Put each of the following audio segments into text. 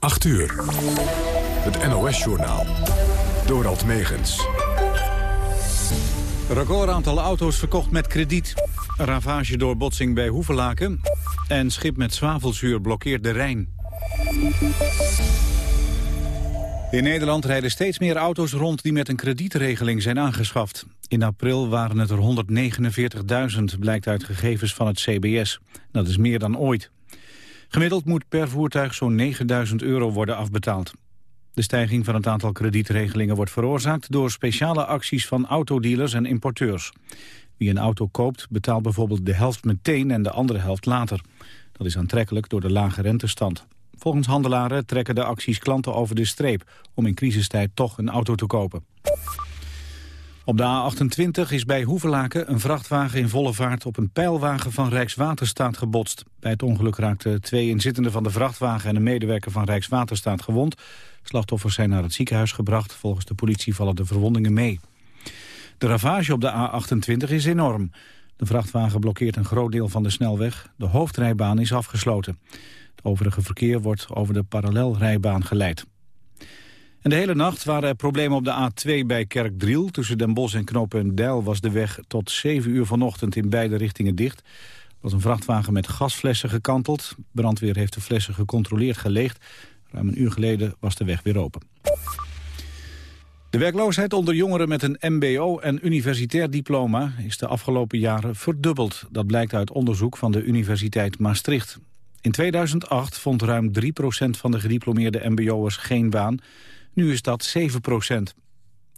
8 uur. Het NOS-journaal. Dorald Megens. Record aantal auto's verkocht met krediet. Ravage door botsing bij Hoevelaken. En schip met zwavelzuur blokkeert de Rijn. In Nederland rijden steeds meer auto's rond die met een kredietregeling zijn aangeschaft. In april waren het er 149.000, blijkt uit gegevens van het CBS. Dat is meer dan ooit. Gemiddeld moet per voertuig zo'n 9000 euro worden afbetaald. De stijging van het aantal kredietregelingen wordt veroorzaakt door speciale acties van autodealers en importeurs. Wie een auto koopt betaalt bijvoorbeeld de helft meteen en de andere helft later. Dat is aantrekkelijk door de lage rentestand. Volgens handelaren trekken de acties klanten over de streep om in crisistijd toch een auto te kopen. Op de A28 is bij Hoevelaken een vrachtwagen in volle vaart op een pijlwagen van Rijkswaterstaat gebotst. Bij het ongeluk raakten twee inzittenden van de vrachtwagen en een medewerker van Rijkswaterstaat gewond. Slachtoffers zijn naar het ziekenhuis gebracht. Volgens de politie vallen de verwondingen mee. De ravage op de A28 is enorm. De vrachtwagen blokkeert een groot deel van de snelweg. De hoofdrijbaan is afgesloten. Het overige verkeer wordt over de parallelrijbaan geleid. En de hele nacht waren er problemen op de A2 bij Kerkdriel. Tussen Den Bosch en Knooppunt was de weg tot 7 uur vanochtend in beide richtingen dicht. Er was een vrachtwagen met gasflessen gekanteld. Brandweer heeft de flessen gecontroleerd geleegd. Ruim een uur geleden was de weg weer open. De werkloosheid onder jongeren met een mbo- en universitair diploma is de afgelopen jaren verdubbeld. Dat blijkt uit onderzoek van de Universiteit Maastricht. In 2008 vond ruim 3% van de gediplomeerde mbo'ers geen baan. Nu is dat 7 procent.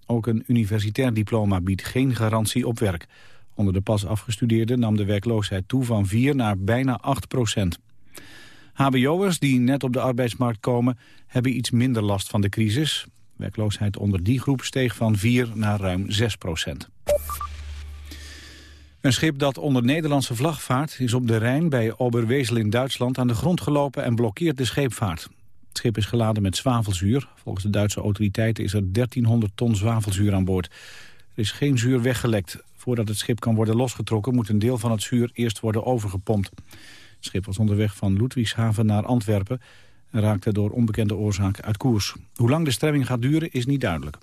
Ook een universitair diploma biedt geen garantie op werk. Onder de pas afgestudeerden nam de werkloosheid toe van 4 naar bijna 8 procent. HBO'ers die net op de arbeidsmarkt komen... hebben iets minder last van de crisis. Werkloosheid onder die groep steeg van 4 naar ruim 6 procent. Een schip dat onder Nederlandse vlag vaart... is op de Rijn bij Oberwesel in Duitsland aan de grond gelopen... en blokkeert de scheepvaart. Het schip is geladen met zwavelzuur. Volgens de Duitse autoriteiten is er 1300 ton zwavelzuur aan boord. Er is geen zuur weggelekt. Voordat het schip kan worden losgetrokken moet een deel van het zuur eerst worden overgepompt. Het schip was onderweg van Ludwigshaven naar Antwerpen en raakte door onbekende oorzaak uit koers. Hoe lang de stremming gaat duren is niet duidelijk.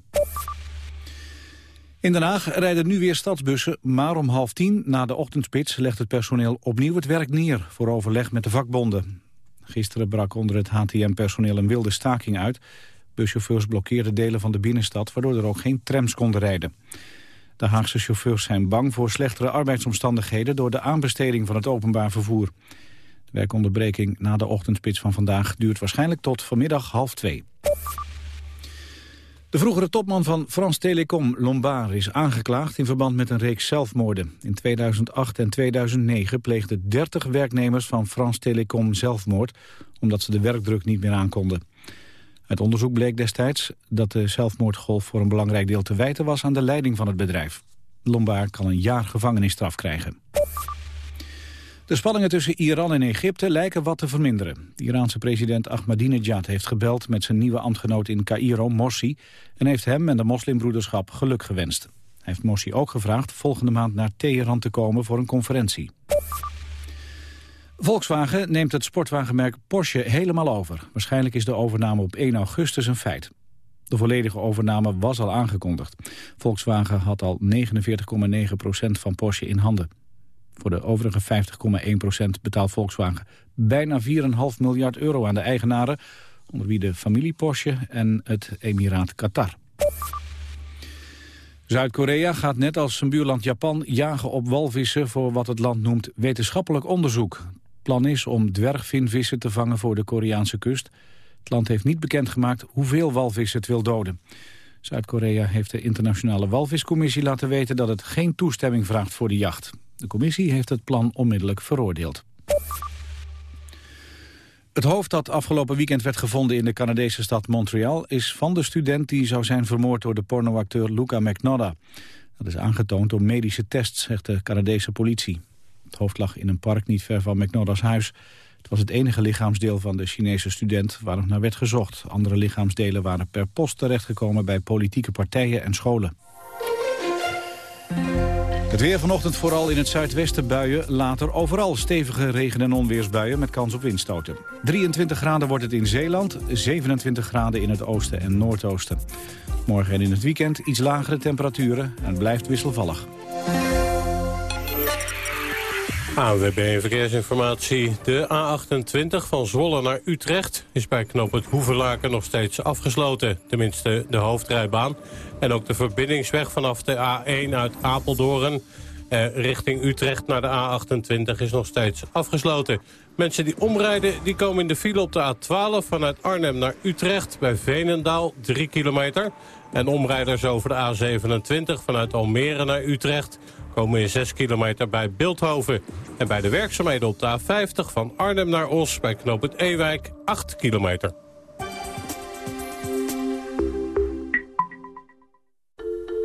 In Den Haag rijden nu weer stadsbussen, maar om half tien na de ochtendspits legt het personeel opnieuw het werk neer voor overleg met de vakbonden. Gisteren brak onder het HTM-personeel een wilde staking uit. Buschauffeurs blokkeerden delen van de binnenstad... waardoor er ook geen trams konden rijden. De Haagse chauffeurs zijn bang voor slechtere arbeidsomstandigheden... door de aanbesteding van het openbaar vervoer. De werkonderbreking na de ochtendspits van vandaag... duurt waarschijnlijk tot vanmiddag half twee. De vroegere topman van Frans Telecom, Lombard, is aangeklaagd in verband met een reeks zelfmoorden. In 2008 en 2009 pleegden 30 werknemers van Frans Telecom zelfmoord, omdat ze de werkdruk niet meer aankonden. Uit onderzoek bleek destijds dat de zelfmoordgolf voor een belangrijk deel te wijten was aan de leiding van het bedrijf. Lombard kan een jaar gevangenisstraf krijgen. De spanningen tussen Iran en Egypte lijken wat te verminderen. De Iraanse president Ahmadinejad heeft gebeld met zijn nieuwe ambtgenoot in Cairo, Morsi... en heeft hem en de moslimbroederschap geluk gewenst. Hij heeft Morsi ook gevraagd volgende maand naar Teheran te komen voor een conferentie. Volkswagen neemt het sportwagenmerk Porsche helemaal over. Waarschijnlijk is de overname op 1 augustus een feit. De volledige overname was al aangekondigd. Volkswagen had al 49,9% van Porsche in handen. Voor de overige 50,1% betaalt Volkswagen bijna 4,5 miljard euro aan de eigenaren... onder wie de familie Porsche en het Emiraat Qatar. Zuid-Korea gaat net als zijn buurland Japan jagen op walvissen... voor wat het land noemt wetenschappelijk onderzoek. Het plan is om dwergvinvissen te vangen voor de Koreaanse kust. Het land heeft niet bekendgemaakt hoeveel walvissen het wil doden. Zuid-Korea heeft de internationale walviscommissie laten weten... dat het geen toestemming vraagt voor de jacht. De commissie heeft het plan onmiddellijk veroordeeld. Het hoofd dat afgelopen weekend werd gevonden in de Canadese stad Montreal... is van de student die zou zijn vermoord door de pornoacteur Luca McNodda. Dat is aangetoond door medische tests, zegt de Canadese politie. Het hoofd lag in een park niet ver van McNodda's huis. Het was het enige lichaamsdeel van de Chinese student waar nog naar werd gezocht. Andere lichaamsdelen waren per post terechtgekomen bij politieke partijen en scholen. Het weer vanochtend vooral in het zuidwesten buien. Later overal stevige regen- en onweersbuien met kans op windstoten. 23 graden wordt het in Zeeland, 27 graden in het oosten en noordoosten. Morgen en in het weekend iets lagere temperaturen en blijft wisselvallig. AWB Verkeersinformatie. De A28 van Zwolle naar Utrecht is bij knoop het Hoeverlaken nog steeds afgesloten. Tenminste de hoofdrijbaan. En ook de verbindingsweg vanaf de A1 uit Apeldoorn... Eh, richting Utrecht naar de A28 is nog steeds afgesloten. Mensen die omrijden die komen in de file op de A12 vanuit Arnhem naar Utrecht... bij Veenendaal, 3 kilometer. En omrijders over de A27 vanuit Almere naar Utrecht komen in 6 kilometer bij Beeldhoven. En bij de werkzaamheden op de A50 van Arnhem naar Os bij knoop het Ewijk 8 kilometer.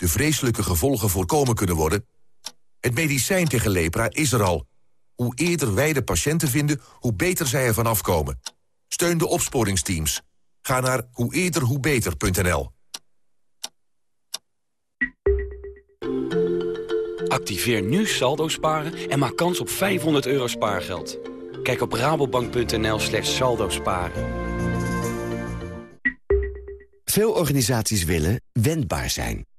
de vreselijke gevolgen voorkomen kunnen worden? Het medicijn tegen lepra is er al. Hoe eerder wij de patiënten vinden, hoe beter zij ervan afkomen. Steun de opsporingsteams. Ga naar hoe eerder hoe beter.nl. Activeer nu saldo sparen en maak kans op 500 euro spaargeld. Kijk op rabobank.nl slash saldo sparen. Veel organisaties willen wendbaar zijn.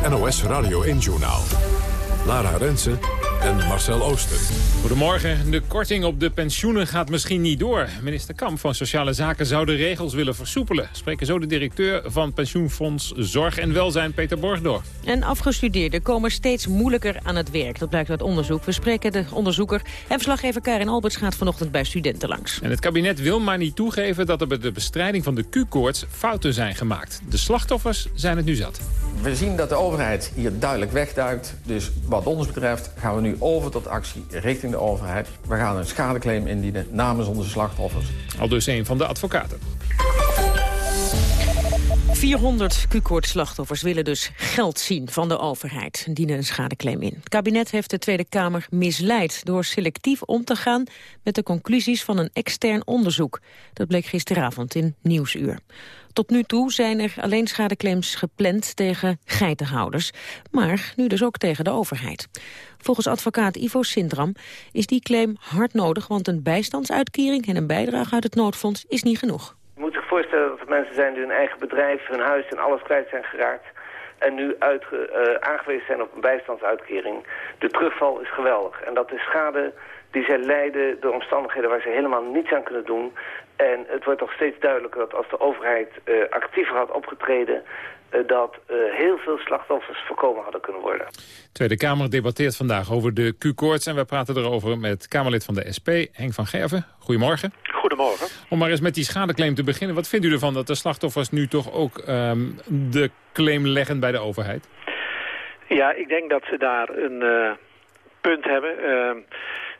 Het NOS Radio 1 Journaal. Lara Rensen en Marcel Ooster. Goedemorgen. De korting op de pensioenen gaat misschien niet door. Minister Kamp van Sociale Zaken zou de regels willen versoepelen. Spreken zo de directeur van pensioenfonds Zorg en Welzijn, Peter Borgdorf. En afgestudeerden komen steeds moeilijker aan het werk. Dat blijkt uit onderzoek. We spreken de onderzoeker en verslaggever Karin Alberts gaat vanochtend bij studenten langs. En het kabinet wil maar niet toegeven dat er bij de bestrijding van de Q-koorts fouten zijn gemaakt. De slachtoffers zijn het nu zat. We zien dat de overheid hier duidelijk wegduikt. Dus wat ons betreft gaan we nu over tot actie richting de overheid. We gaan een schadeclaim indienen namens onze slachtoffers. Al dus een van de advocaten. 400 Q-koorts-slachtoffers willen dus geld zien van de overheid. en dienen een schadeclaim in. Het kabinet heeft de Tweede Kamer misleid... door selectief om te gaan met de conclusies van een extern onderzoek. Dat bleek gisteravond in Nieuwsuur. Tot nu toe zijn er alleen schadeclaims gepland tegen geitenhouders. Maar nu dus ook tegen de overheid. Volgens advocaat Ivo Sindram is die claim hard nodig... want een bijstandsuitkering en een bijdrage uit het noodfonds is niet genoeg. Je moet zich voorstellen dat er mensen zijn die hun eigen bedrijf, hun huis en alles kwijt zijn geraakt en nu uh, aangewezen zijn op een bijstandsuitkering. De terugval is geweldig. En dat is schade die zij lijden door omstandigheden waar ze helemaal niets aan kunnen doen. En het wordt toch steeds duidelijker dat als de overheid uh, actiever had opgetreden... Uh, dat uh, heel veel slachtoffers voorkomen hadden kunnen worden. Tweede Kamer debatteert vandaag over de Q-koorts... en we praten erover met Kamerlid van de SP, Henk van Gerven. Goedemorgen. Goedemorgen. Om maar eens met die schadeclaim te beginnen. Wat vindt u ervan dat de slachtoffers nu toch ook um, de claim leggen bij de overheid? Ja, ik denk dat ze daar een punt hebben...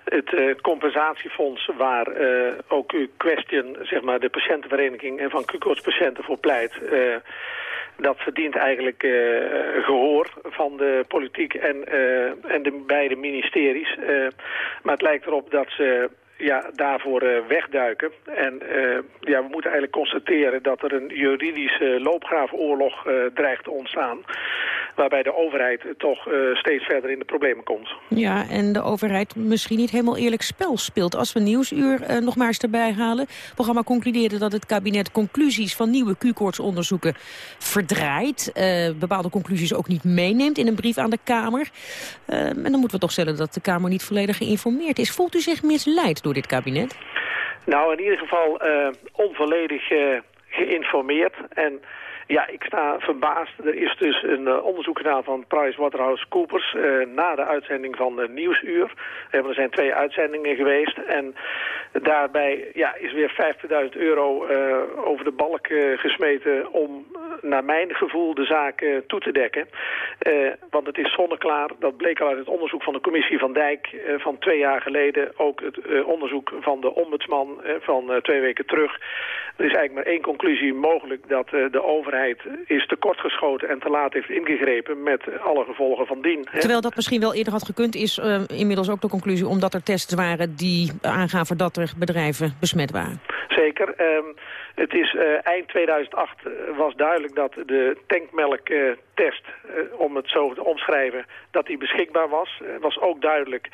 Het uh, compensatiefonds waar uh, ook uw question, zeg maar, de patiëntenvereniging en van q patiënten voor pleit... Uh, dat verdient eigenlijk gehoor van de politiek en, en de beide ministeries. maar het lijkt erop dat ze ja, daarvoor wegduiken. En ja, we moeten eigenlijk constateren dat er een juridische loopgravenoorlog dreigt te ontstaan waarbij de overheid toch steeds verder in de problemen komt. Ja, en de overheid misschien niet helemaal eerlijk spel speelt. Als we Nieuwsuur nog maar eens erbij halen. Het programma concludeerde dat het kabinet conclusies van nieuwe Q-koortsonderzoeken verdraait. bepaalde conclusies ook niet meeneemt in een brief aan de Kamer. en dan moeten we toch stellen dat de Kamer niet volledig geïnformeerd is. Voelt u zich misleid door dit kabinet? Nou, in ieder geval uh, onvolledig uh, geïnformeerd. En ja, ik sta verbaasd. Er is dus een uh, onderzoek gedaan van PricewaterhouseCoopers uh, na de uitzending van Nieuwsuur. er zijn twee uitzendingen geweest en daarbij ja, is weer 50.000 euro over de balk gesmeten om naar mijn gevoel de zaak toe te dekken. want het is zonneklaar, dat bleek al uit het onderzoek van de commissie van Dijk van twee jaar geleden. Ook het onderzoek van de ombudsman van twee weken terug. Er is eigenlijk maar één conclusie mogelijk dat de overheid is tekortgeschoten en te laat heeft ingegrepen met alle gevolgen van dien. Terwijl dat misschien wel eerder had gekund, is uh, inmiddels ook de conclusie omdat er tests waren die aangaven dat er bedrijven besmet waren. Zeker. Um, het is uh, eind 2008 was duidelijk dat de tankmelktest, uh, om het zo te omschrijven, dat die beschikbaar was. Het was ook duidelijk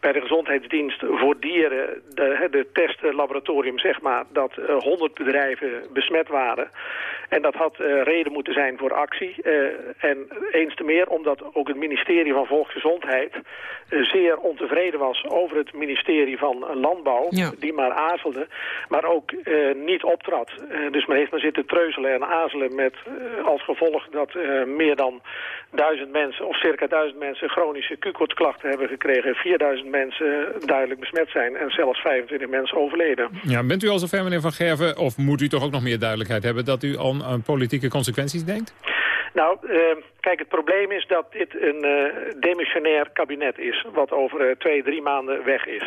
bij de gezondheidsdienst voor dieren, de, de testlaboratorium zeg maar, dat uh, 100 bedrijven besmet waren. En dat had reden moeten zijn voor actie. En eens te meer omdat ook het ministerie van Volksgezondheid zeer ontevreden was over het ministerie van Landbouw, ja. die maar aarzelde, maar ook niet optrad. Dus men heeft maar zitten treuzelen en aarzelen met als gevolg dat meer dan duizend mensen, of circa duizend mensen, chronische Q-koortsklachten hebben gekregen. 4000 mensen duidelijk besmet zijn en zelfs 25 mensen overleden. Ja, bent u al zover, meneer Van Gerven, of moet u toch ook nog meer duidelijkheid hebben dat u al aan politieke consequenties denkt? Nou, kijk, het probleem is dat dit een uh, demissionair kabinet is... wat over uh, twee, drie maanden weg is.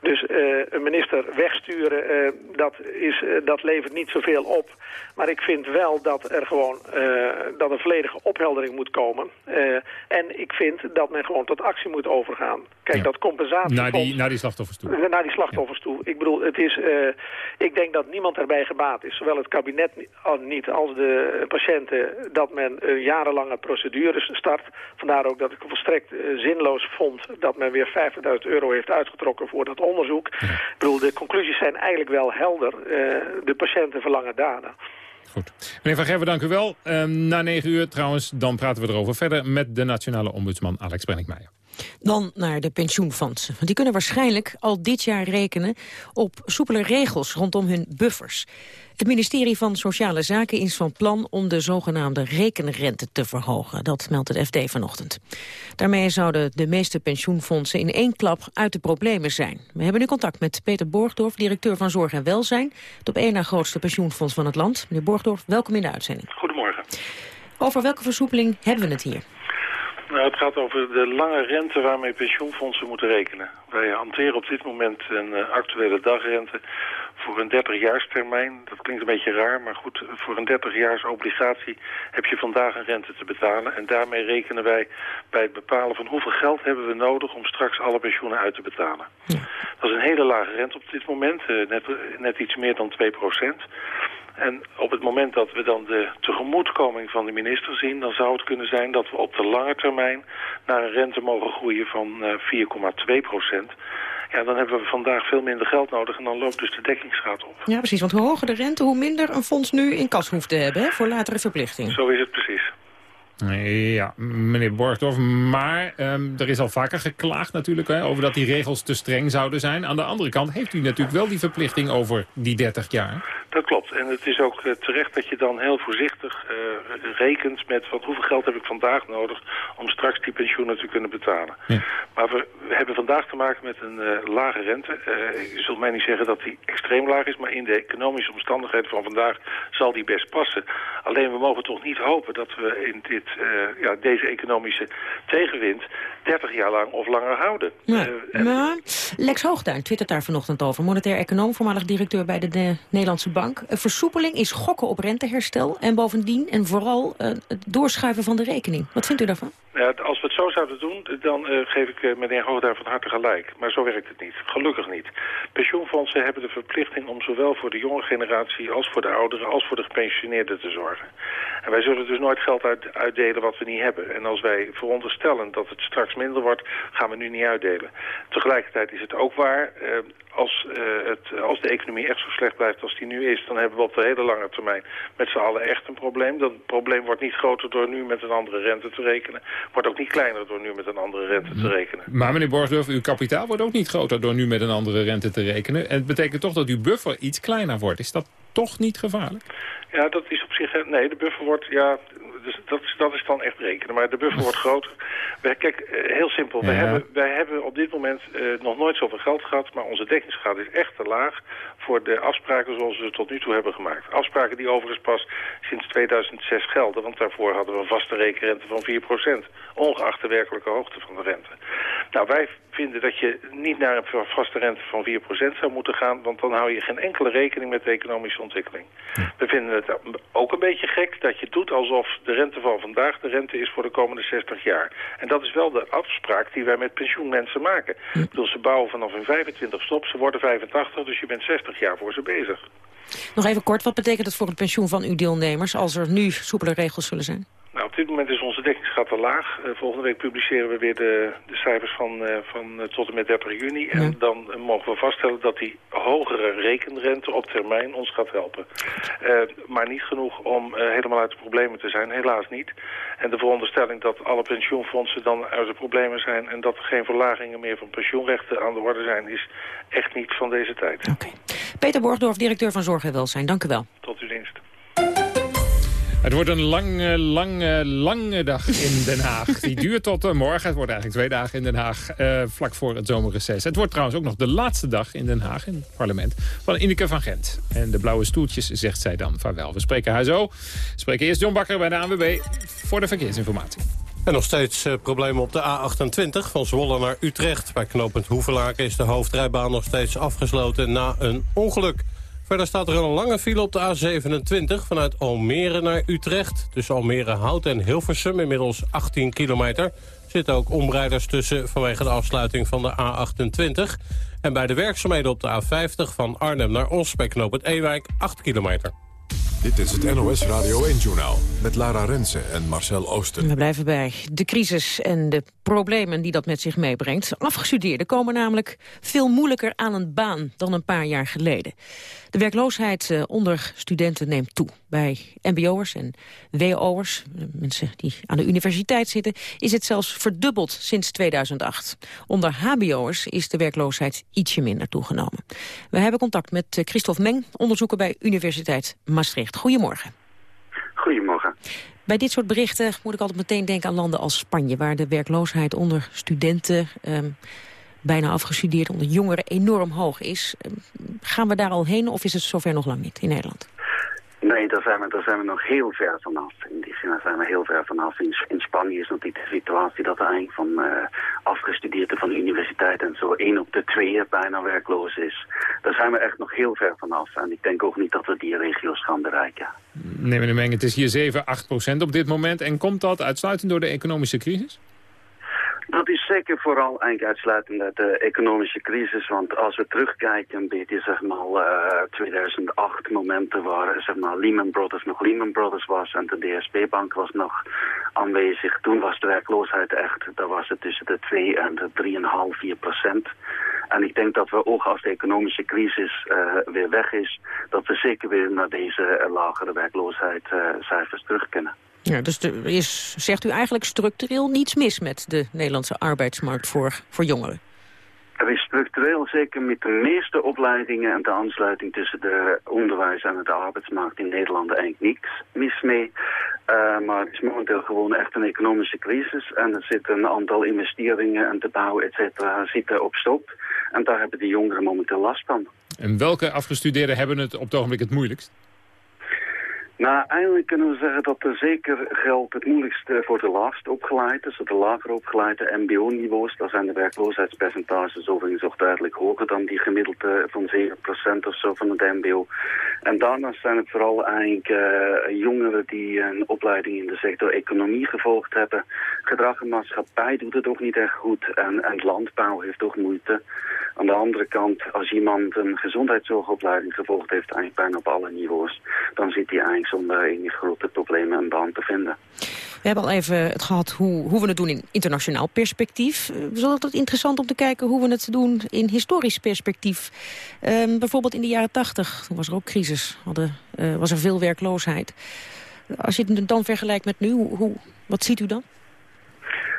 Dus een minister wegsturen, dat, is, dat levert niet zoveel op. Maar ik vind wel dat er gewoon dat een volledige opheldering moet komen. en ik vind dat men gewoon tot actie moet overgaan. Kijk, Ja. dat compensatie... Naar die, naar die slachtoffers toe. Naar die slachtoffers toe. Ik bedoel, het is, eh, ik denk dat niemand erbij gebaat is. Zowel het kabinet niet als de patiënten. Dat men eh, jarenlange procedures start. Vandaar ook dat ik het volstrekt eh, zinloos vond dat men weer 50.000 euro heeft uitgetrokken voor dat onderzoek. Ik bedoel, de conclusies zijn eigenlijk wel helder. Eh, de patiënten verlangen daden. Meneer Van Gerven, dank u wel. Ehm, na negen uur trouwens, dan praten we erover verder met de nationale ombudsman Alex Brenninkmeijer. Dan naar de pensioenfondsen. Want die kunnen waarschijnlijk al dit jaar rekenen op soepele regels rondom hun buffers. Het ministerie van Sociale Zaken is van plan om de zogenaamde rekenrente te verhogen. Dat meldt het FD vanochtend. Daarmee zouden de meeste pensioenfondsen in één klap uit de problemen zijn. We hebben nu contact met Peter Borgdorf, directeur van Zorg en Welzijn. Het op één na grootste pensioenfonds van het land. Meneer Borgdorf, welkom in de uitzending. Goedemorgen. Over welke versoepeling hebben we het hier? Nou, het gaat over de lange rente waarmee pensioenfondsen moeten rekenen. Wij hanteren op dit moment een uh, actuele dagrente voor een 30-jaarstermijn. Dat klinkt een beetje raar, maar goed, voor een 30-jaars obligatie heb je vandaag een rente te betalen. En daarmee rekenen wij bij het bepalen van hoeveel geld hebben we nodig om straks alle pensioenen uit te betalen. Dat is een hele lage rente op dit moment, uh, net, net iets meer dan 2 procent. En op het moment dat we dan de tegemoetkoming van de minister zien... dan zou het kunnen zijn dat we op de lange termijn... naar een rente mogen groeien van uh, 4,2 procent. Ja, dan hebben we vandaag veel minder geld nodig... en dan loopt dus de dekkingsgraad op. Ja, precies. Want hoe hoger de rente, hoe minder een fonds nu in kas hoeft te hebben... Hè, voor latere verplichtingen. Zo is het precies. Ja, meneer Borgdorf, maar um, er is al vaker geklaagd natuurlijk hè, over dat die regels te streng zouden zijn. Aan de andere kant heeft u natuurlijk wel die verplichting over die 30 jaar. Dat klopt. En het is ook uh, terecht dat je dan heel voorzichtig uh, rekent met wat, hoeveel geld heb ik vandaag nodig om straks die pensioenen te kunnen betalen. Ja. Maar we, we, hebben vandaag te maken met een uh, lage rente. je zult mij niet zeggen dat die extreem laag is, maar in de economische omstandigheden van vandaag zal die best passen. Alleen we mogen toch niet hopen dat we in dit, ja, deze economische tegenwind 30 jaar lang of langer houden. Ja. maar Lex Hoogduin twittert daar vanochtend over. Monetair econoom, voormalig directeur bij de, de Nederlandse Bank. Een versoepeling is gokken op renteherstel... en bovendien en vooral uh, het doorschuiven van de rekening. Wat vindt u daarvan? Ja, als we het zo zouden doen, dan uh, geef ik meneer Hoogdaar van harte gelijk. Maar zo werkt het niet. Gelukkig niet. Pensioenfondsen hebben de verplichting om zowel voor de jonge generatie... als voor de ouderen, als voor de gepensioneerden te zorgen. En wij zullen dus nooit geld uit, uitdelen wat we niet hebben. En als wij veronderstellen dat het straks minder wordt, gaan we nu niet uitdelen. Tegelijkertijd is het ook waar, uh, als, het, als de economie echt zo slecht blijft als die nu is... dan hebben we op de hele lange termijn met z'n allen echt een probleem. Dat probleem wordt niet groter door nu met een andere rente te rekenen wordt ook niet kleiner door nu met een andere rente te rekenen. Maar meneer Borgsdorf, uw kapitaal wordt ook niet groter door nu met een andere rente te rekenen. En het betekent toch dat uw buffer iets kleiner wordt. Is dat toch niet gevaarlijk? Ja, dat is op zich... Nee, de buffer wordt... Ja, dus dat, is, dat is dan echt rekenen. Maar de buffer wordt groter. Wij, kijk, eh, heel simpel. Ja. Wij, hebben, wij hebben op dit moment uh, nog nooit zoveel geld gehad. Maar onze dekkingsgraad is echt te laag voor de afspraken zoals we ze tot nu toe hebben gemaakt. Afspraken die overigens pas sinds 2006 gelden. Want daarvoor hadden we een vaste rekenrente van 4%. Ongeacht de werkelijke hoogte van de rente. Nou, wij vinden dat je niet naar een vaste rente van 4% zou moeten gaan... want dan hou je geen enkele rekening met de economische ontwikkeling. We vinden het ook een beetje gek dat je doet alsof de rente van vandaag de rente is voor de komende 60 jaar. En dat is wel de afspraak die wij met pensioenmensen maken. Ik bedoel, ze bouwen vanaf hun 25 stop, ze worden 85, dus je bent 60 jaar voor ze bezig. Nog even kort, wat betekent het voor het pensioen van uw deelnemers... als er nu soepele regels zullen zijn? Nou, op dit moment dekkingsgraad te laag. Uh, volgende week publiceren we weer de, de cijfers van, uh, van uh, tot en met 30 juni. En ja. dan mogen we vaststellen dat die hogere rekenrente op termijn ons gaat helpen. maar niet genoeg om helemaal uit de problemen te zijn, helaas niet. En de veronderstelling dat alle pensioenfondsen dan uit de problemen zijn... en dat er geen verlagingen meer van pensioenrechten aan de orde zijn... is echt niet van deze tijd. Okay. Peter Borgdorf, directeur van Zorg en Welzijn. Dank u wel. Tot uw dienst. Het wordt een lange, lange, lange dag in Den Haag. Die duurt tot uh, morgen. Het wordt eigenlijk twee dagen in Den Haag, uh, vlak voor het zomerreces. Het wordt trouwens ook nog de laatste dag in Den Haag, in het parlement, van Ineke van Gent. En de blauwe stoeltjes zegt zij dan vaarwel. We spreken haar zo. We spreken eerst John Bakker bij de ANWB voor de verkeersinformatie. En nog steeds uh, problemen op de A28 van Zwolle naar Utrecht. Bij knooppunt Hoevelaken is de hoofdrijbaan nog steeds afgesloten na een ongeluk. Verder staat er een lange file op de A27 vanuit Almere naar Utrecht. Tussen Almere Hout en Hilversum, inmiddels 18 kilometer. Zitten ook omrijders tussen vanwege de afsluiting van de A28. En bij de werkzaamheden op de A50 van Arnhem naar Os bij knoop het Ewijk 8 kilometer. Dit is het NOS Radio 1-journaal met Lara Rensen en Marcel Oosten. We blijven bij de crisis en de problemen die dat met zich meebrengt. Afgestudeerden komen namelijk veel moeilijker aan een baan dan een paar jaar geleden. De werkloosheid eh, onder studenten neemt toe. Bij mbo'ers en wo'ers, mensen die aan de universiteit zitten... is het zelfs verdubbeld sinds 2008. Onder hbo'ers is de werkloosheid ietsje minder toegenomen. We hebben contact met eh, Christophe Meng, onderzoeker bij Universiteit Maastricht. Goedemorgen. Goedemorgen. Bij dit soort berichten moet ik altijd meteen denken aan landen als Spanje... waar de werkloosheid onder studenten... Um, bijna afgestudeerd onder jongeren enorm hoog is. Gaan we daar al heen of is het zover nog lang niet in Nederland? Nee, daar zijn, we, daar zijn we nog heel ver vanaf. In die zin zijn we heel ver vanaf. In, in Spanje is natuurlijk de situatie dat er eigenlijk van uh, afgestudeerden van de universiteit en zo één op de twee bijna werkloos is. Daar zijn we echt nog heel ver vanaf. En ik denk ook niet dat we die regio's gaan bereiken. Nee, meneer Meng, het is hier 7, 8 procent op dit moment. En komt dat uitsluitend door de economische crisis? Dat is zeker vooral eigenlijk uitsluitend uit de economische crisis. Want als we terugkijken een beetje, zeg maar, uh, 2008 momenten waar, zeg maar, Lehman Brothers nog Lehman Brothers was en de DSB-bank was nog aanwezig. Toen was de werkloosheid echt, daar was het tussen de 2 en de 3,5, 4 procent. En ik denk dat we ook als de economische crisis uh, weer weg is, dat we zeker weer naar deze uh, lagere werkloosheidscijfers terug kunnen. Ja, dus er is, zegt u eigenlijk structureel niets mis met de Nederlandse arbeidsmarkt voor, voor jongeren? Er is structureel zeker met de meeste opleidingen en de aansluiting tussen de onderwijs en de arbeidsmarkt in Nederland eigenlijk niks mis mee. Uh, maar het is momenteel gewoon echt een economische crisis en er zitten een aantal investeringen en te bouwen, et cetera, zitten op stop. En daar hebben de jongeren momenteel last van. En welke afgestudeerden hebben het op het ogenblik het moeilijkst? Nou, eigenlijk kunnen we zeggen dat er zeker geldt het moeilijkste voor de laagst dus de lager opgeleide mbo-niveaus. Daar zijn de werkloosheidspercentages overigens ook duidelijk hoger dan die gemiddelde van 7% of zo van het mbo. En daarnaast zijn het vooral eigenlijk uh, jongeren die een opleiding in de sector economie gevolgd hebben. Gedrag en maatschappij doet het ook niet echt goed en, en landbouw heeft ook moeite. Aan de andere kant, als iemand een gezondheidszorgopleiding gevolgd heeft, eigenlijk bijna op alle niveaus, dan zit hij eigenlijk zonder enige grote problemen een baan te vinden. We hebben al even het gehad hoe, hoe we het doen in internationaal perspectief. Uh, is het interessant om te kijken hoe we het doen in historisch perspectief. Uh, bijvoorbeeld in de jaren tachtig, toen was er ook crisis, uh, was er veel werkloosheid. Als je het dan vergelijkt met nu, hoe, wat ziet u dan?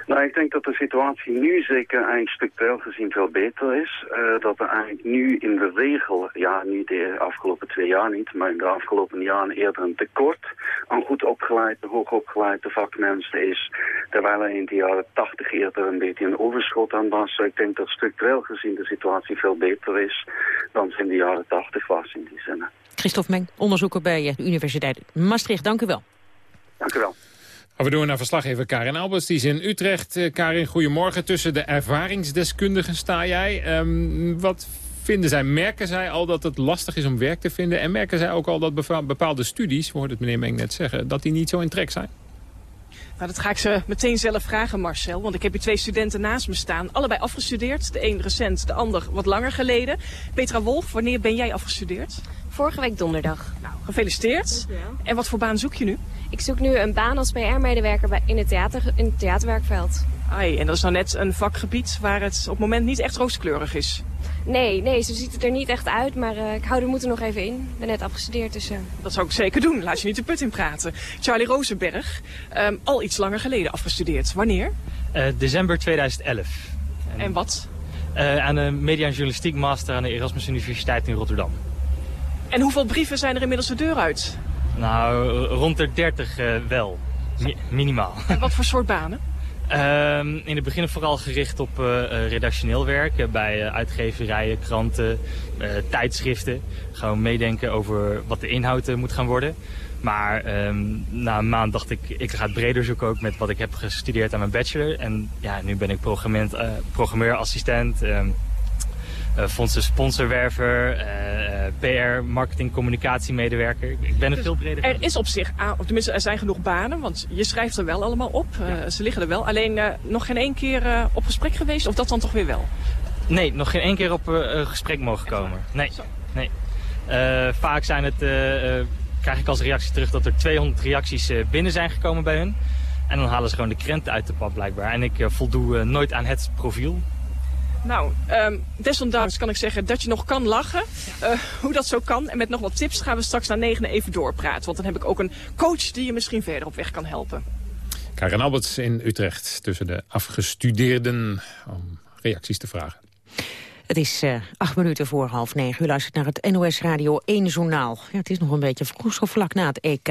Nou, ik denk dat de situatie nu zeker eigenlijk structureel gezien veel beter is. Uh, dat er eigenlijk nu in de regel, ja, nu de afgelopen twee jaar niet, maar in de afgelopen jaren eerder een tekort aan goed opgeleide, hoogopgeleide vakmensen is. Terwijl er in de jaren tachtig eerder een beetje een overschot aan was. Ik denk dat structureel gezien de situatie veel beter is dan ze in de jaren tachtig was in die zin. Christophe Meng, onderzoeker bij de Universiteit Maastricht. Dank u wel. Dank u wel. We doen naar verslaggever Karin Albers, die is in Utrecht. Karin, goedemorgen. Tussen de ervaringsdeskundigen sta jij. Um, wat vinden zij? Merken zij al dat het lastig is om werk te vinden? En merken zij ook al dat bepaalde studies, we hoorden het meneer Meng net zeggen... dat die niet zo in trek zijn? Nou, dat ga ik ze meteen zelf vragen, Marcel. Want ik heb hier twee studenten naast me staan. Allebei afgestudeerd. De een recent, de ander wat langer geleden. Petra Wolf, wanneer ben jij afgestudeerd? Vorige week donderdag. Nou, gefeliciteerd. En wat voor baan zoek je nu? Ik zoek nu een baan als PR-medewerker in, het theater, in het theaterwerkveld. Ai, en dat is nou net een vakgebied waar het op het moment niet echt rooskleurig is. Nee, nee, zo ziet het er niet echt uit, maar uh, ik hou de moed er nog even in. Ik ben net afgestudeerd, dus... Uh... Dat zou ik zeker doen. Laat je niet de put in praten. Charlie Rosenberg, um, al iets langer geleden afgestudeerd. Wanneer? Uh, december 2011. En, en wat? aan de media en journalistiek master aan de Erasmus Universiteit in Rotterdam. En hoeveel brieven zijn er inmiddels de deur uit? Nou, rond de 30 uh, wel. Mi minimaal. En wat voor soort banen? Uh, in het begin vooral gericht op uh, redactioneel werk. bij uitgeverijen, kranten, tijdschriften. Gewoon meedenken over wat de inhoud moet gaan worden. Maar um, na een maand dacht ik, ik ga het breder zoeken ook met wat ik heb gestudeerd aan mijn bachelor. En ja, nu ben ik programmeurassistent. Ehm, fondsen sponsorwerver, uh, PR, marketing, communicatiemedewerker. Ik ben er veel breder Er is op zich, of tenminste er zijn genoeg banen, want je schrijft er wel allemaal op. Ja. Ze liggen er wel. Alleen nog geen één keer op gesprek geweest, of dat dan toch weer wel? Nee, nog geen één keer op gesprek mogen komen. Nee, nee. vaak zijn het, krijg ik als reactie terug dat er 200 reacties binnen zijn gekomen bij hun. En dan halen ze gewoon de krenten uit de pap blijkbaar. En ik voldoe nooit aan het profiel. Nou, um, desondanks kan ik zeggen dat je nog kan lachen. Uh, hoe dat zo kan. En met nog wat tips gaan we straks naar negen even doorpraten. Want dan heb ik ook een coach die je misschien verder op weg kan helpen. Karen Alberts in Utrecht tussen de afgestudeerden om reacties te vragen. Het is uh, acht minuten voor half negen. U luistert naar het NOS Radio 1 Journaal. Ja, het is nog een beetje zo vlak na het EK.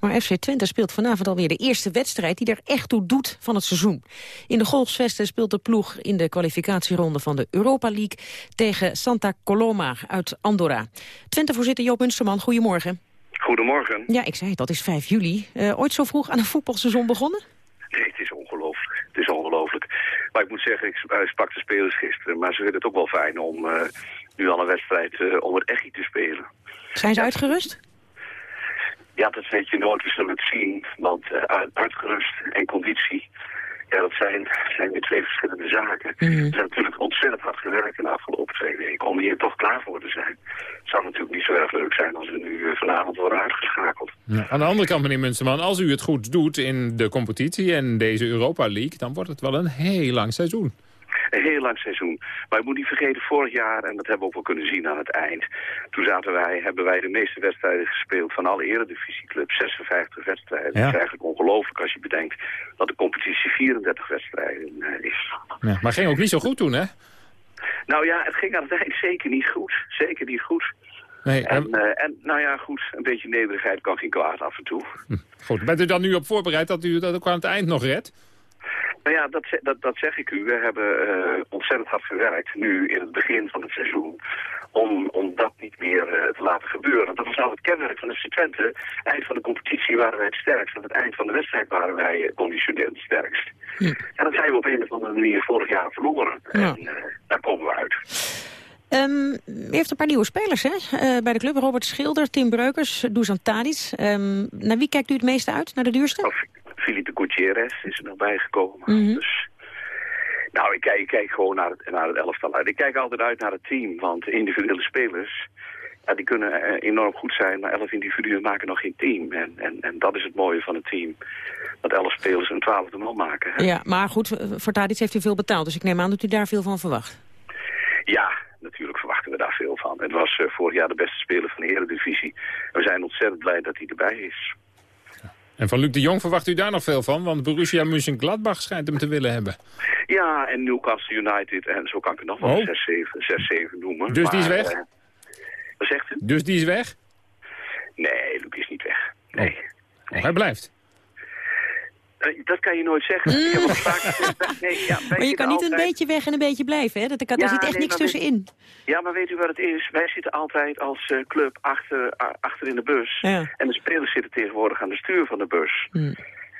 Maar FC Twente speelt vanavond alweer de eerste wedstrijd... die er echt toe doet van het seizoen. In de Golfsvesten speelt de ploeg in de kwalificatieronde van de Europa League... tegen Santa Coloma uit Andorra. Twente-voorzitter Joop Munsterman, goedemorgen. Goedemorgen. Ja, ik zei het, dat is 5 juli. Uh, ooit zo vroeg aan een voetbalseizoen begonnen? Nee, het is ongelooflijk. Het is ongelooflijk. Maar ik moet zeggen, ik sprak de spelers gisteren. Maar ze vinden het ook wel fijn om uh, nu al een wedstrijd uh, om het echt te spelen. Zijn ze uitgerust? Ja, dat weet je nooit. We zullen het zien. Want uh, uitgerust en conditie, ja, dat zijn, zijn weer twee verschillende zaken. Mm. Ze hebben natuurlijk ontzettend hard gewerkt in de afgelopen twee weken om hier toch klaar voor te zijn. Het zou natuurlijk niet zo erg leuk zijn als we nu vanavond worden uitgeschakeld. Ja, aan de andere kant, meneer Munsterman, als u het goed doet in de competitie en deze Europa League, dan wordt het wel een heel lang seizoen. Een heel lang seizoen. Maar je moet niet vergeten, vorig jaar, en dat hebben we ook wel kunnen zien aan het eind... toen zaten wij, hebben wij de meeste wedstrijden gespeeld van alle eredivisieclubs. 56 wedstrijden. Ja. Dat is eigenlijk ongelooflijk als je bedenkt dat de competitie 34 wedstrijden uh, is. Ja, maar ging ook niet zo goed toen, hè? Nou ja, het ging aan het eind zeker niet goed. Zeker niet goed. Nee, en, uh, en nou ja, goed, een beetje nederigheid kan geen kwaad af en toe. Hm, goed, bent u dan nu op voorbereid dat u dat ook aan het eind nog redt? Nou ja, dat, dat, dat zeg ik u. We hebben eh, ontzettend hard gewerkt, nu in het begin van het seizoen, om, om dat niet meer eh, te laten gebeuren. Dat was nou het kenmerk van FC Twente. Eind van de competitie waren wij het sterkst. Aan het eind van de wedstrijd waren wij eh, conditioneel het sterkst. En dat zijn we op een of andere manier vorig jaar verloren. Ja. En daar komen we uit. Ehm, u heeft een paar nieuwe spelers hè? bij de club. Robert Schilder, Tim Breukers, Dusan Tadic. Ehm, naar wie kijkt u het meeste uit? Naar de duurste? Felipe Gutierrez is er nog bijgekomen. Mhm. Dus, nou, ik kijk, ik kijk gewoon naar het, naar het elftal uit. Ik kijk altijd uit naar het team, want individuele spelers... Ja, die kunnen eh, enorm goed zijn, maar elf individuen maken nog geen team. En, en, en dat is het mooie van het team. Dat elf spelers een twaalfde man maken. hè. Ja, maar goed, voor Tadic heeft u veel betaald. Dus ik neem aan dat u daar veel van verwacht. Ja, natuurlijk verwachten we daar veel van. Het was eh, vorig jaar de beste speler van de Eredivisie. En we zijn ontzettend blij dat hij erbij is. En van Luc de Jong verwacht u daar nog veel van? Want Borussia Mönchengladbach schijnt hem te willen hebben. Ja, en Newcastle United, en zo kan ik het nog wel Oh. 6-7 noemen. Dus die is weg? eh, wat zegt u? Dus die is weg? Nee, Luc is niet weg. Nee. Oh, hij blijft. Eh, dat kan je nooit zeggen. Ik heb al vaak gezegd, nee, ja, Maar je kan niet een altijd- beetje weg en een beetje blijven, hè? Dat, Ja, zit echt nee, niks weet- tussenin. Ja, maar weet u wat het is? Wij zitten altijd als eh, club achter, achter in de bus. Ja. En de spelers zitten tegenwoordig aan de stuur van de bus. Hmm.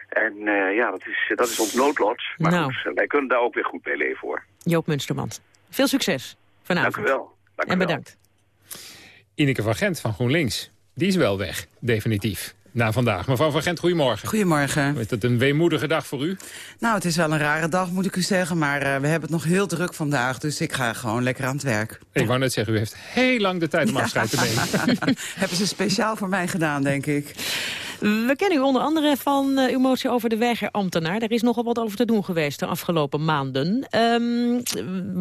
En eh, ja, dat is, dat is ons noodlot. Maar Nou. goed, wij kunnen daar ook weer goed mee leven hoor. Joop Munstermand. Veel succes vanavond. Dank u wel. Dank en wel. bedankt. Ineke van Gent van GroenLinks. Die is wel weg, definitief. Na vandaag. Mevrouw van Gent, goedemorgen. Goedemorgen. Is het een weemoedige dag voor u? Nou, het is wel een rare dag, moet ik u zeggen. Maar eh, we hebben het nog heel druk vandaag. Dus ik ga gewoon lekker aan het werk. Ik wou net zeggen, u heeft heel lang de tijd om afscheid te nemen. hebben ze speciaal voor mij gedaan, denk ik. We kennen u onder andere van eh, uw motie over de weigerambtenaar. Daar is nogal wat over te doen geweest de afgelopen maanden. Ehm,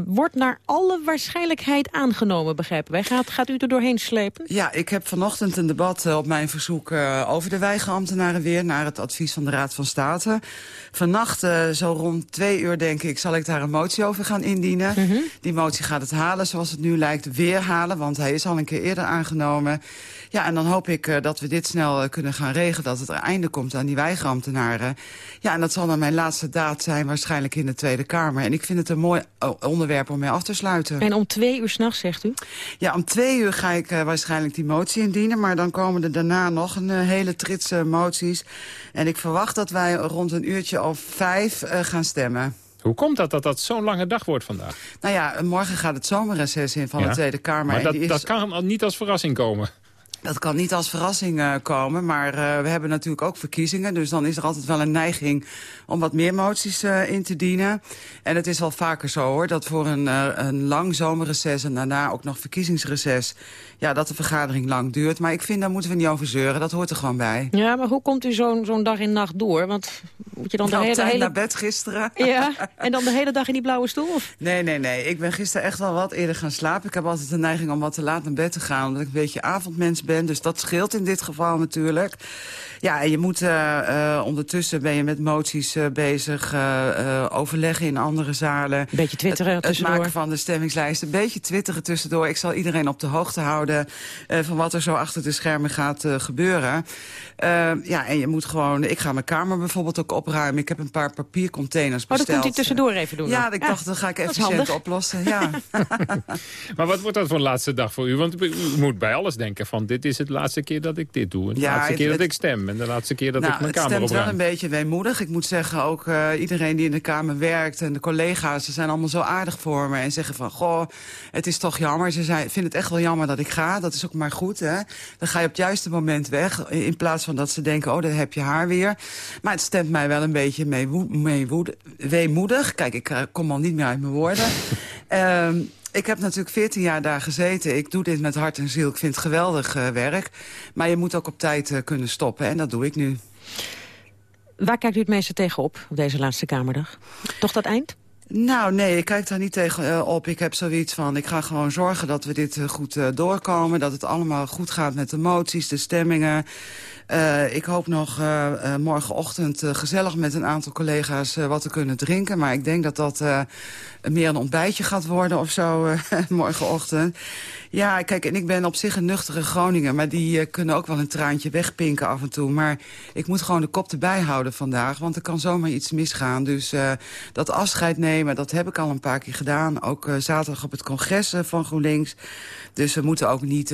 wordt naar alle waarschijnlijkheid aangenomen, begrijpen wij. Gaat, gaat u er doorheen slepen? Ja, ik heb vanochtend een debat eh, op mijn verzoek eh, over de weigerambtenaren weer... naar het advies van de Raad van State. Vannacht, zo rond twee uur denk ik, zal ik daar een motie over gaan indienen. Die motie gaat het halen, zoals het nu lijkt, weer halen. Want hij is al een keer eerder aangenomen. Ja, en dan hoop ik dat we dit snel kunnen gaan regelen... dat het er einde komt aan die weigerambtenaren. Ja, en dat zal dan mijn laatste daad zijn, waarschijnlijk in de Tweede Kamer. En ik vind het een mooi onderwerp om mee af te sluiten. En om twee uur s'nachts, zegt u? Ja, om twee uur ga ik eh, waarschijnlijk die motie indienen. Maar dan komen er daarna nog een eh, hele trits moties. En ik verwacht dat wij rond een uurtje of vijf eh, gaan stemmen. Hoe komt dat dat dat zo'n lange dag wordt vandaag? Nou ja, morgen gaat het zomerreces in van Ja. de Tweede Kamer. Maar en dat, die is- dat kan niet als verrassing komen. Dat kan niet als verrassing eh, komen, maar eh, we hebben natuurlijk ook verkiezingen. Dus dan is er altijd wel een neiging om wat meer moties eh, in te dienen. En het is wel vaker zo hoor, dat voor een, een lang zomerreces en daarna ook nog verkiezingsreces... ja, dat de vergadering lang duurt. Maar ik vind, daar moeten we niet over zeuren, dat hoort er gewoon bij. Ja, maar hoe komt u zo'n zo'n dag in nacht door? Want moet je dan de Nou, hele... hele... naar bed gisteren. Ja, en dan de hele dag in die blauwe stoel? Of? Nee, nee, nee. Ik ben gisteren echt wel wat eerder gaan slapen. Ik heb altijd de neiging om wat te laat naar bed te gaan... omdat ik een beetje avondmens ben. Dus dat scheelt in dit geval natuurlijk. Ja, en je moet... eh, eh, ondertussen ben je met moties eh, bezig. eh, eh, overleggen in andere zalen. Een beetje twitteren het, maken van de stemmingslijst. Een beetje twitteren tussendoor. Ik zal iedereen op de hoogte houden... eh, van wat er zo achter de schermen gaat gebeuren. Ja, en je moet gewoon... Ik ga mijn kamer bijvoorbeeld ook opruimen. Ik heb een paar papiercontainers Oh, dat besteld. kunt u tussendoor even doen Ja, dan. ik Ja, dacht, dat ga ik efficiënt oplossen. Ja. Maar wat wordt dat voor een laatste dag voor u? Want u moet bij alles denken van dit is het laatste keer dat ik dit doe. En de Ja, laatste het- keer dat het- ik stem. En de laatste keer dat nou, ik mijn het kamer stemt wel opruim. een beetje weemoedig. Ik moet zeggen, ook eh, iedereen die in de Kamer werkt... en de collega's, ze zijn allemaal zo aardig voor me... en zeggen van, goh, het is toch jammer. Ze zijn, vinden het echt wel jammer dat ik ga. Dat is ook maar goed, hè. Dan ga je op het juiste moment weg... in plaats van dat ze denken, oh, daar heb je haar weer. Maar het stemt mij wel een beetje meewoe- meewoede- weemoedig. Kijk, ik eh, kom al niet meer uit mijn woorden. Ehm, ik heb natuurlijk 14 jaar daar gezeten. Ik doe dit met hart en ziel. Ik vind het geweldig eh, werk. Maar je moet ook op tijd eh, kunnen stoppen. En dat doe ik nu. Waar kijkt u het meeste tegenop op deze laatste Kamerdag? Toch dat eind? Nou, nee, ik kijk daar niet tegen eh, op. Ik heb zoiets van, ik ga gewoon zorgen dat we dit goed doorkomen. Dat het allemaal goed gaat met de moties, de stemmingen. Uh, ik hoop nog uh, uh, morgenochtend gezellig met een aantal collega's wat te kunnen drinken. Maar ik denk dat dat meer een ontbijtje gaat worden of zo morgenochtend. Ja, kijk, en ik ben op zich een nuchtere Groninger... maar die kunnen ook wel een traantje wegpinken af en toe. Maar ik moet gewoon de kop erbij houden vandaag... want er kan zomaar iets misgaan. Dus dat afscheid nemen, dat heb ik al een paar keer gedaan. Ook zaterdag op het congres van GroenLinks. Dus we moeten ook niet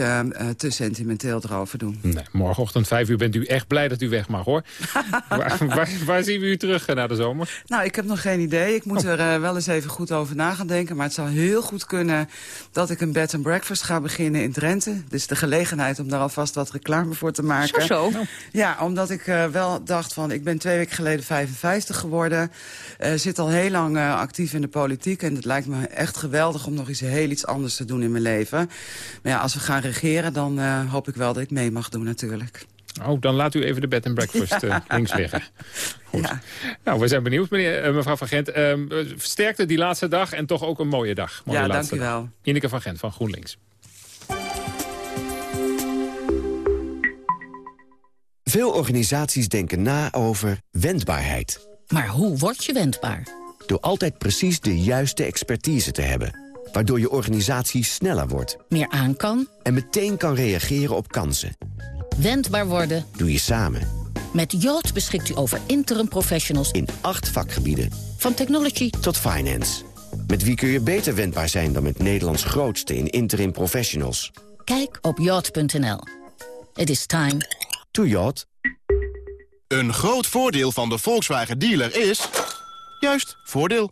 te sentimenteel erover doen. Nee, morgenochtend vijf uur bent u echt blij dat u weg mag, hoor. waar, waar, waar, zien we u terug na de zomer? Nou, ik heb nog geen idee. Ik moet oh. er uh, wel eens even goed over na gaan denken. Maar het zou heel goed kunnen dat ik een bed and breakfast ga beginnen in Drenthe. Dus de gelegenheid om daar alvast wat reclame voor te maken. Zo, zo. Ja, omdat ik uh, wel dacht van... ik ben twee weken geleden 55 geworden. Uh, zit al heel lang actief in de politiek. En het lijkt me echt geweldig om nog eens heel iets anders te doen in mijn leven. Maar ja, als we gaan regeren, dan hoop ik wel dat ik mee mag doen natuurlijk. Oh, dan laat u even de bed and breakfast ja. uh, links liggen. Ja. Nou, we zijn benieuwd, meneer, uh, mevrouw van Gent. Uh, sterkte die laatste dag en toch ook een mooie dag. Mooie ja, dank u wel. Ineke van Gent van GroenLinks. Veel organisaties denken na over wendbaarheid. Maar hoe word je wendbaar? Door altijd precies de juiste expertise te hebben. Waardoor je organisatie sneller wordt. Meer aan kan. En meteen kan reageren op kansen. Wendbaar worden doe je samen. Met Yacht beschikt u over interim professionals in acht vakgebieden. Van technology tot finance. Met wie kun je beter wendbaar zijn dan met Nederlands grootste in interim professionals? Kijk op yacht.nl. It is time to yacht. Een groot voordeel van de Volkswagen dealer is... juist, voordeel.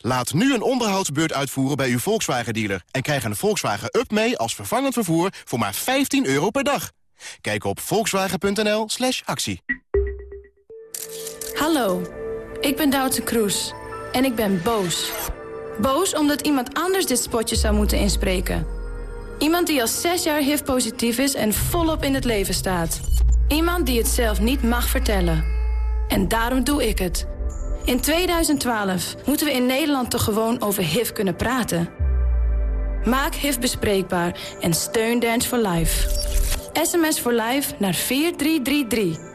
Laat nu een onderhoudsbeurt uitvoeren bij uw Volkswagen-dealer... en krijg een Volkswagen Up mee als vervangend vervoer voor maar 15 euro per dag. Kijk op volkswagen.nl slash actie. Hallo, ik ben Duitse Kroes en ik ben boos. Boos omdat iemand anders dit spotje zou moeten inspreken. Iemand die al zes jaar HIV-positief is en volop in het leven staat. Iemand die het zelf niet mag vertellen. En daarom doe ik het... In 2012 moeten we in Nederland toch gewoon over HIV kunnen praten. Maak HIV bespreekbaar en steun Dance for Life. SMS for Life naar 4333.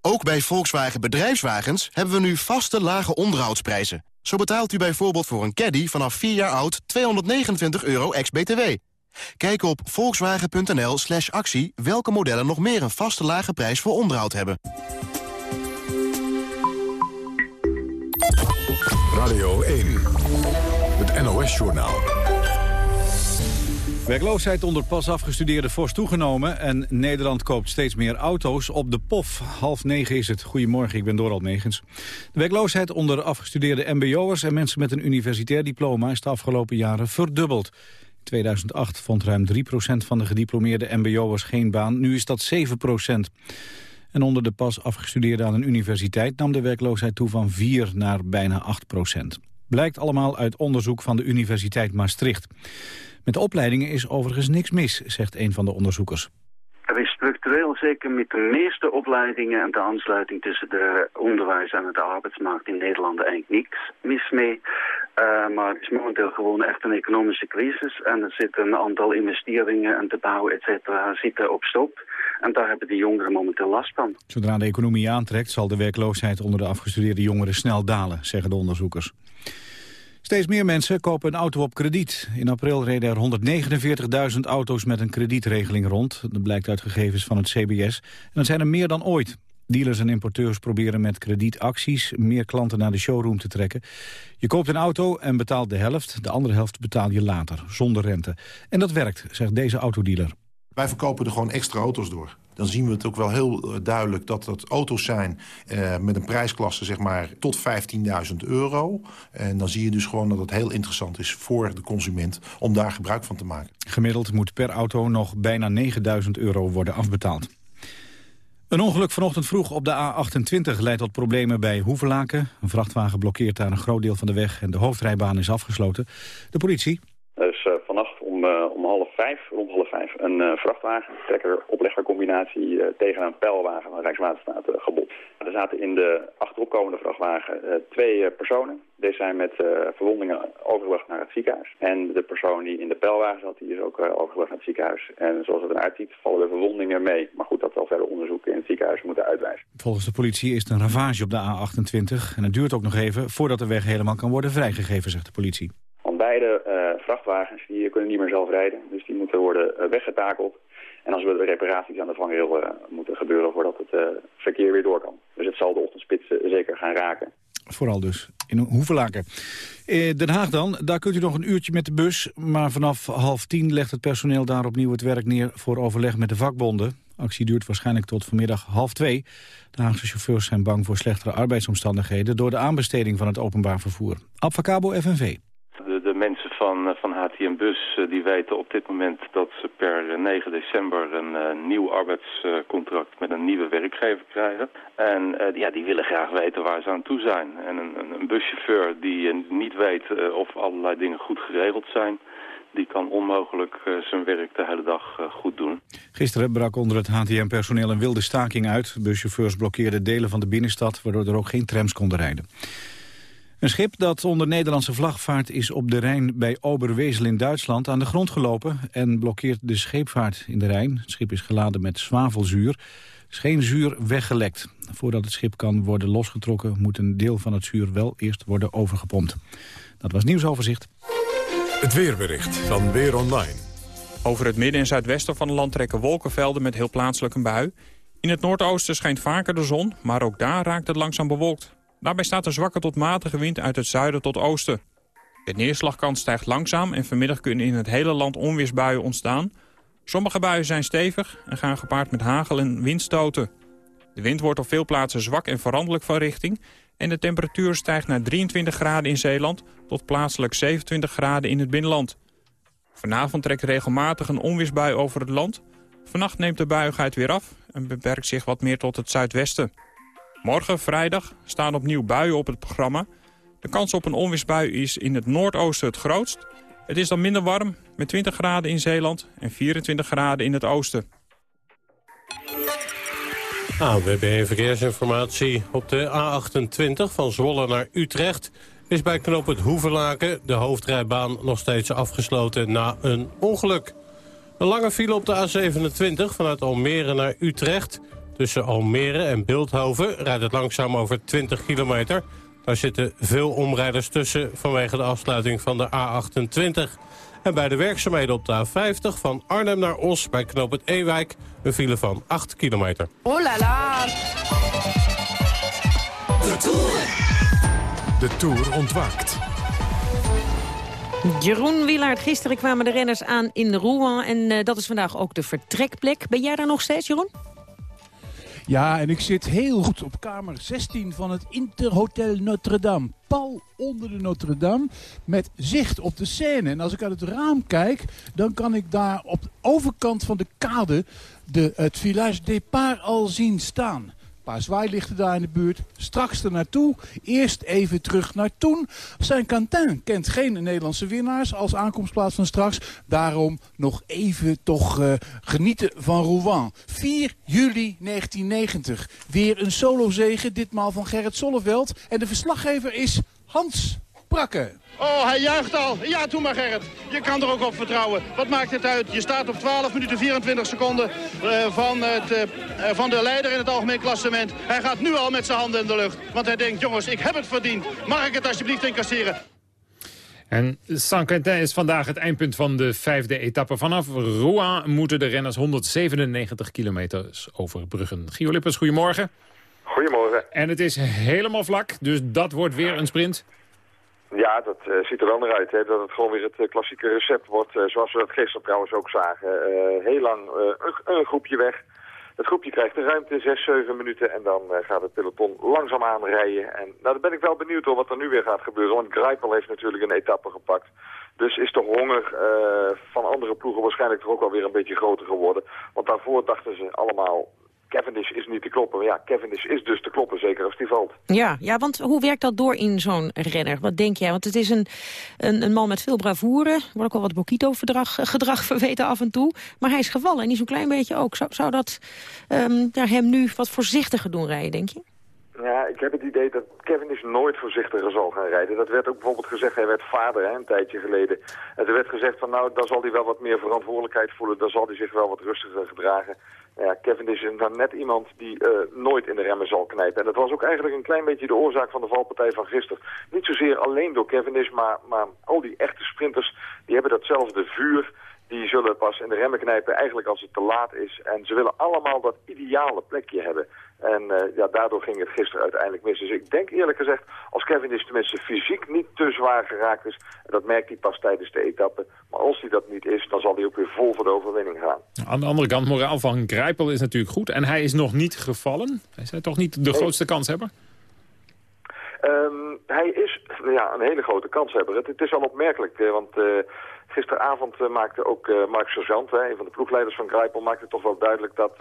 Ook bij Volkswagen Bedrijfswagens hebben we nu vaste lage onderhoudsprijzen. Zo betaalt u bijvoorbeeld voor een caddy vanaf 4 jaar oud 229 euro ex-BTW. Kijk op volkswagen.nl slash actie welke modellen nog meer een vaste lage prijs voor onderhoud hebben. Radio 1, het NOS-journaal. Werkloosheid onder pas afgestudeerden fors toegenomen... en Nederland koopt steeds meer auto's op de POF. Half negen is het. Goedemorgen, ik ben Doral Megens. De werkloosheid onder afgestudeerde mbo'ers... en mensen met een universitair diploma is de afgelopen jaren verdubbeld. In 2008 vond ruim 3% van de gediplomeerde mbo'ers geen baan. Nu is dat 7 en onder de pas afgestudeerden aan een universiteit nam de werkloosheid toe van 4 naar bijna 8 procent. Blijkt allemaal uit onderzoek van de Universiteit Maastricht. Met de opleidingen is overigens niks mis, zegt een van de onderzoekers. Structureel zeker met de meeste opleidingen en de aansluiting tussen de onderwijs en de arbeidsmarkt in Nederland eigenlijk niks mis mee. Uh, maar het is momenteel gewoon echt een economische crisis en er zitten een aantal investeringen en te bouwen, et cetera, zitten op stop. En daar hebben de jongeren momenteel last van. Zodra de economie aantrekt zal de werkloosheid onder de afgestudeerde jongeren snel dalen, zeggen de onderzoekers. Steeds meer mensen kopen een auto op krediet. In april reden er 149.000 auto's met een kredietregeling rond. Dat blijkt uit gegevens van het CBS. En dat zijn er meer dan ooit. Dealers en importeurs proberen met kredietacties meer klanten naar de showroom te trekken. Je koopt een auto en betaalt de helft. De andere helft betaal je later, zonder rente. En dat werkt, zegt deze autodealer. Wij verkopen er gewoon extra auto's door. Dan zien we het ook wel heel eh, duidelijk dat dat auto's zijn eh, met een prijsklasse zeg maar, tot 15.000 euro. En dan zie je dus gewoon dat het heel interessant is voor de consument om daar gebruik van te maken. Gemiddeld moet per auto nog bijna 9.000 euro worden afbetaald. Een ongeluk vanochtend vroeg op de A28 leidt tot problemen bij Hoevelaken. Een vrachtwagen blokkeert daar een groot deel van de weg en de hoofdrijbaan is afgesloten. De politie Dus uh, om, uh, om half vijf, rond half vijf, een uh, vrachtwagen, trekker-opleggercombinatie tegen een pijlwagen van Rijkswaterstaat gebot. Er zaten in de achteropkomende vrachtwagen twee personen. Deze zijn met verwondingen overgebracht naar het ziekenhuis. En de persoon die in de pijlwagen zat, die is ook overgebracht naar het ziekenhuis. En zoals het eruit ziet, vallen de verwondingen mee. Maar goed, dat zal verder onderzoek in het ziekenhuis moeten uitwijzen. Volgens de politie is het een ravage op de A28. En het duurt ook nog even voordat de weg helemaal kan worden vrijgegeven, zegt de politie. Beide uh, vrachtwagens die kunnen niet meer zelf rijden. Dus die moeten worden uh, weggetakeld. En als we reparaties aan de vangrail uh, moeten gebeuren voordat het verkeer weer door kan. Dus het zal de ochtendspits zeker gaan raken. Vooral dus in Hoevelaken. Den Haag dan, daar kunt u nog een uurtje met de bus. Maar vanaf half tien legt het personeel daar opnieuw het werk neer... voor overleg met de vakbonden. Actie duurt waarschijnlijk tot vanmiddag half twee. De Haagse chauffeurs zijn bang voor slechtere arbeidsomstandigheden... door de aanbesteding van het openbaar vervoer. Abfacabo FNV. Mensen van, van HTM Bus die weten op dit moment dat ze per 9 december een nieuw arbeidscontract met een nieuwe werkgever krijgen. En ja, die willen graag weten waar ze aan toe zijn. En een, een buschauffeur die niet weet of allerlei dingen goed geregeld zijn die kan onmogelijk zijn werk de hele dag goed doen. Gisteren brak onder het HTM-personeel een wilde staking uit. Buschauffeurs blokkeerden delen van de binnenstad... waardoor er ook geen trams konden rijden. Een schip dat onder Nederlandse vlag vaart is op de Rijn bij Oberwezel in Duitsland aan de grond gelopen en blokkeert de scheepvaart in de Rijn. Het schip is geladen met zwavelzuur. Er is geen zuur weggelekt. Voordat het schip kan worden losgetrokken moet een deel van het zuur wel eerst worden overgepompt. Dat was nieuwsoverzicht. Het weerbericht van Weer Online. Over het midden en zuidwesten van het land trekken wolkenvelden met heel plaatselijk een bui. In het noordoosten schijnt vaker de zon, maar ook daar raakt het langzaam bewolkt. Daarbij staat een zwakke tot matige wind uit het zuiden tot oosten. De neerslagkans stijgt langzaam en vanmiddag kunnen in het hele land onweersbuien ontstaan. Sommige buien zijn stevig en gaan gepaard met hagel en windstoten. De wind wordt op veel plaatsen zwak en veranderlijk van richting... en de temperatuur stijgt naar 23 graden in Zeeland... tot plaatselijk 27 graden in het binnenland. Vanavond trekt regelmatig een onweersbui over het land. Vannacht neemt de buigheid weer af en beperkt zich wat meer tot het zuidwesten. Morgen, vrijdag, staan opnieuw buien op het programma. De kans op een onweersbui is in het noordoosten het grootst. Het is dan minder warm, met 20 graden in Zeeland en 24 graden in het oosten. AWB Verkeersinformatie op de A28 van Zwolle naar Utrecht... is bij knoop het Hoevelaken de hoofdrijbaan nog steeds afgesloten na een ongeluk. Een lange file op de A27 vanuit Almere naar Utrecht... Tussen Almere en Beeldhoven rijdt het langzaam over 20 kilometer. Daar zitten veel omrijders tussen vanwege de afsluiting van de A28. En bij de werkzaamheden op de A50 van Arnhem naar Os bij knoop het Ewijk... een file van 8 kilometer. Oh la la! De Tour. De Tour ontwaakt. Jeroen Wielaert, gisteren kwamen de renners aan in Rouen... en uh, dat is vandaag ook de vertrekplek. Ben jij daar nog steeds, Jeroen? Ja, en ik zit heel goed op kamer 16 van het Interhotel Notre-Dame. Pal onder de Notre-Dame met zicht op de Seine. En als ik uit het raam kijk, dan kan ik daar op de overkant van de kade de, het Village Départ al zien staan. Paar zwaailichten daar in de buurt. Straks er naartoe. Eerst even terug naar toen. Saint-Quentin kent geen Nederlandse winnaars als aankomstplaats van straks. Daarom nog even toch uh, genieten van Rouen. 4 juli 1990. Weer een solozege, ditmaal van Gerrit Solleveld. En de verslaggever is Hans Oh, hij juicht al. Ja, doe maar Gerrit. Je kan er ook op vertrouwen. Wat maakt het uit? Je staat op 12 minuten 24 seconden uh, van, het, uh, van de leider in het algemeen klassement. Hij gaat nu al met zijn handen in de lucht. Want hij denkt, jongens, ik heb het verdiend. Mag ik het alsjeblieft incasseren? En Saint-Quentin is vandaag het eindpunt van de vijfde etappe. Vanaf Rouen moeten de renners 197 kilometers overbruggen. Gio Lippers, goedemorgen. Goedemorgen. En het is helemaal vlak, dus dat wordt weer een sprint. Ja, dat uh, ziet er wel naar uit. Hè, dat het gewoon weer het uh, klassieke recept wordt. Uh, zoals we dat gisteren trouwens ook zagen. heel lang een, groepje weg. Het groepje krijgt de ruimte, 6, 7 minuten. En dan gaat het peloton langzaam aanrijden. En nou, dan ben ik wel benieuwd hoor, wat er nu weer gaat gebeuren. Want Greipel heeft natuurlijk een etappe gepakt. Dus is de honger van andere ploegen waarschijnlijk toch ook wel weer een beetje groter geworden. Want daarvoor dachten ze allemaal Cavendish is niet te kloppen. Maar ja, Cavendish is dus te kloppen, zeker als die valt. Ja, ja, want hoe werkt dat door in zo'n renner? Wat denk jij? Want het is een, een, een man met veel bravoure. Er wordt ook al wat Bokito-gedrag gedrag verweten af en toe. Maar hij is gevallen en die zo'n klein beetje ook. Zou, zou dat um, ja, hem nu wat voorzichtiger doen rijden, denk je? Ja, ik heb het idee dat Cavendish nooit voorzichtiger zal gaan rijden. Dat werd ook bijvoorbeeld gezegd, hij werd vader hè, een tijdje geleden. En er werd gezegd van nou, dan zal hij wel wat meer verantwoordelijkheid voelen. Dan zal hij zich wel wat rustiger gedragen. Ja, Cavendish is dan net iemand die uh, nooit in de remmen zal knijpen. En dat was ook eigenlijk een klein beetje de oorzaak van de valpartij van gisteren. Niet zozeer alleen door Cavendish, maar, maar al die echte sprinters... die hebben datzelfde vuur die zullen pas in de remmen knijpen eigenlijk als het te laat is. En ze willen allemaal dat ideale plekje hebben. En uh, ja, daardoor ging het gisteren uiteindelijk mis. Dus ik denk eerlijk gezegd, als Kevin is tenminste fysiek niet te zwaar geraakt is... en dat merkt hij pas tijdens de etappe. Maar als hij dat niet is, dan zal hij ook weer vol voor de overwinning gaan. Aan de andere kant, moraal van Grijpel is natuurlijk goed. En hij is nog niet gevallen. Hij is toch niet de grootste kanshebber? Um, hij is ja, een hele grote kanshebber. Het, het is al opmerkelijk, eh, want... Uh, Gisteravond maakte ook Mark Sergeant, een van de ploegleiders van Grijpel, maakte toch wel duidelijk dat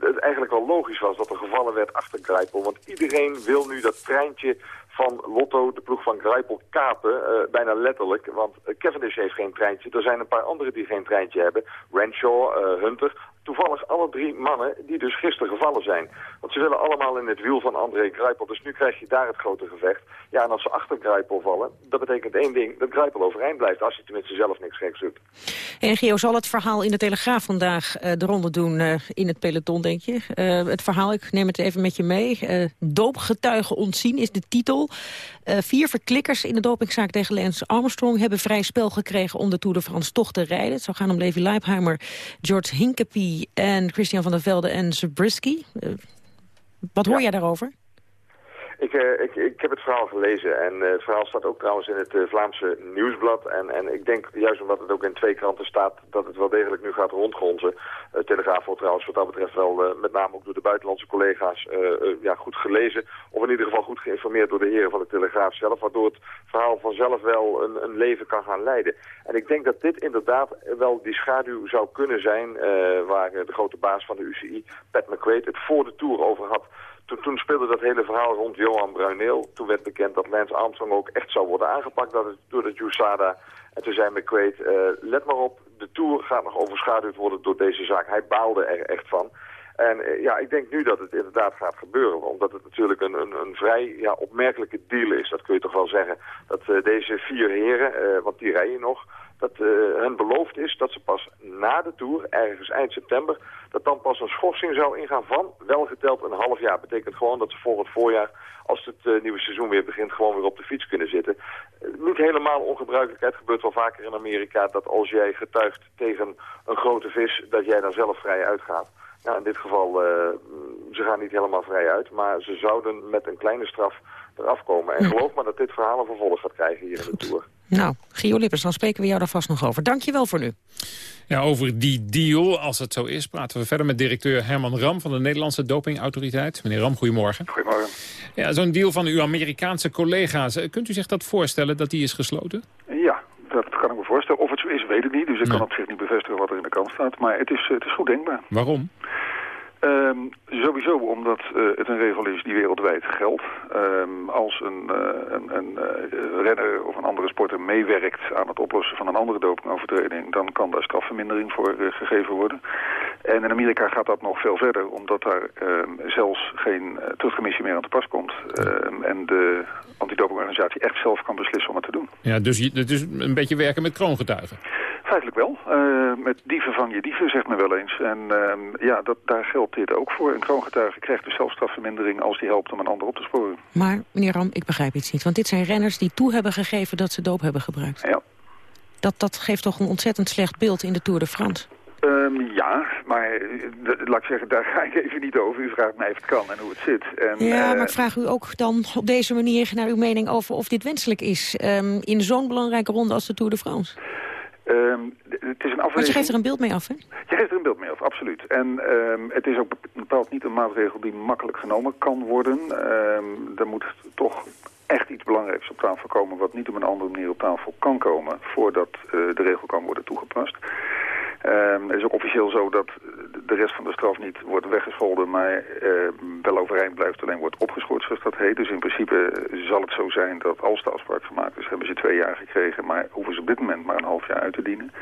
het eigenlijk wel logisch was dat er gevallen werd achter Grijpel. Want iedereen wil nu dat treintje van Lotto, de ploeg van Grijpel, kapen. bijna letterlijk, want Cavendish heeft geen treintje. Er zijn een paar anderen die geen treintje hebben. Renshaw, Hunter, toevallig alle drie mannen die dus gisteren gevallen zijn. Want ze willen allemaal in het wiel van André Grijpel. Dus nu krijg je daar het grote gevecht. Ja, en als ze achter Grijpel vallen, dat betekent één ding. Dat Grijpel overeind blijft, als hij tenminste zelf niks geks doet. En Geo, zal het verhaal in de Telegraaf vandaag uh, de ronde doen uh, in het peloton, denk je? Uh, het verhaal, ik neem het even met je mee. doopgetuigen ontzien is de titel. vier verklikkers in de dopingzaak tegen Lance Armstrong... hebben vrij spel gekregen om de Tour de France toch te rijden. Het zou gaan om Levi Leipheimer, George Hinkepie en Christian van der Velde en Zabriskie. Uh, wat hoor jij daarover? Ik, uh, ik, ik heb het verhaal gelezen en uh, het verhaal staat ook trouwens in het uh, Vlaamse Nieuwsblad. En, en ik denk, juist omdat het ook in twee kranten staat, dat het wel degelijk nu gaat rondgronzen. Telegraaf wordt trouwens wat dat betreft wel met name ook door de buitenlandse collega's ja, goed gelezen. Of in ieder geval goed geïnformeerd door de heren van de Telegraaf zelf. Waardoor het verhaal vanzelf wel een, een leven kan gaan leiden. En ik denk dat dit inderdaad wel die schaduw zou kunnen zijn waar de grote baas van de UCI, Pat McQuaid, het voor de Tour over had toen, toen, speelde dat hele verhaal rond Johan Bruineel. Toen werd bekend dat Lance Armstrong ook echt zou worden aangepakt door de USADA. En toen zei McQuaid, uh, let maar op, de Tour gaat nog overschaduwd worden door deze zaak. Hij baalde er echt van. En uh, ja, ik denk nu dat het inderdaad gaat gebeuren. Omdat het natuurlijk een, een, een vrij ja, opmerkelijke deal is. Dat kun je toch wel zeggen. Dat uh, deze vier heren, want die rijden nog dat uh, hun beloofd is dat ze pas na de Tour, ergens eind september, dat dan pas een schorsing zou ingaan van, wel geteld een half jaar. Betekent gewoon dat ze volgend voorjaar, als het uh, nieuwe seizoen weer begint, gewoon weer op de fiets kunnen zitten. Uh, niet helemaal ongebruikelijk. Het gebeurt wel vaker in Amerika dat als jij getuigt tegen een grote vis, dat jij dan zelf vrij uitgaat. Nou, in dit geval, ze gaan niet helemaal vrij uit, maar ze zouden met een kleine straf eraf komen. En geloof maar dat dit verhaal een vervolg gaat krijgen hier in de Tour. Nou, Gio Lippers, dan spreken we jou daar vast nog over. Dank je wel voor nu. Ja, over die deal, als het zo is, praten we verder met directeur Herman Ram van de Nederlandse Dopingautoriteit. Meneer Ram, goedemorgen. Goedemorgen. Ja, zo'n deal van uw Amerikaanse collega's, kunt u zich dat voorstellen dat die is gesloten? Ja, dat kan ik me voorstellen. Of het zo is, weet ik niet. Dus ik kan op zich niet bevestigen wat er in de kant staat. Maar het is, het is goed denkbaar. Waarom? Um, sowieso omdat uh, het een regel is die wereldwijd geldt. Um, als een, uh, een, een uh, renner of een andere sporter meewerkt aan het oplossen van een andere dopingovertreding... dan kan daar strafvermindering voor gegeven worden. En in Amerika gaat dat nog veel verder, omdat daar um, zelfs geen terugcommissie meer aan te pas komt. en de antidopingorganisatie echt zelf kan beslissen om het te doen. Ja, dus het is een beetje werken met kroongetuigen? Feitelijk wel. met dieven vang je dieven, zegt men wel eens. En ja, dat, daar geldt dit ook voor. Een kroongetuige krijgt dus zelfstrafvermindering als die helpt om een ander op te sporen. Maar, meneer Ram, ik begrijp iets niet. Want dit zijn renners die toe hebben gegeven dat ze doop hebben gebruikt. Ja. Dat, dat geeft toch een ontzettend slecht beeld in de Tour de France? Um, ja, maar laat ik zeggen, daar ga ik even niet over. U vraagt mij of het kan en hoe het zit. En, ja, maar ik vraag u ook dan op deze manier naar uw mening over of dit wenselijk is... Um, in zo'n belangrijke ronde als de Tour de France. Um, het is een afweging... Want je geeft er een beeld mee af, hè? Je geeft er een beeld mee af, absoluut. En um, het is ook bepaald niet een maatregel die makkelijk genomen kan worden. Um, er moet toch echt iets belangrijks op tafel komen... wat niet op een andere manier op tafel kan komen... voordat uh, de regel kan worden toegepast. Ehm, het is ook officieel zo dat de rest van de straf niet wordt weggescholden, maar uh, wel overeind blijft, alleen wordt opgeschort zoals dat heet. Dus in principe zal het zo zijn dat als de afspraak gemaakt is, hebben ze twee jaar gekregen, maar hoeven ze op dit moment maar een half jaar uit te dienen.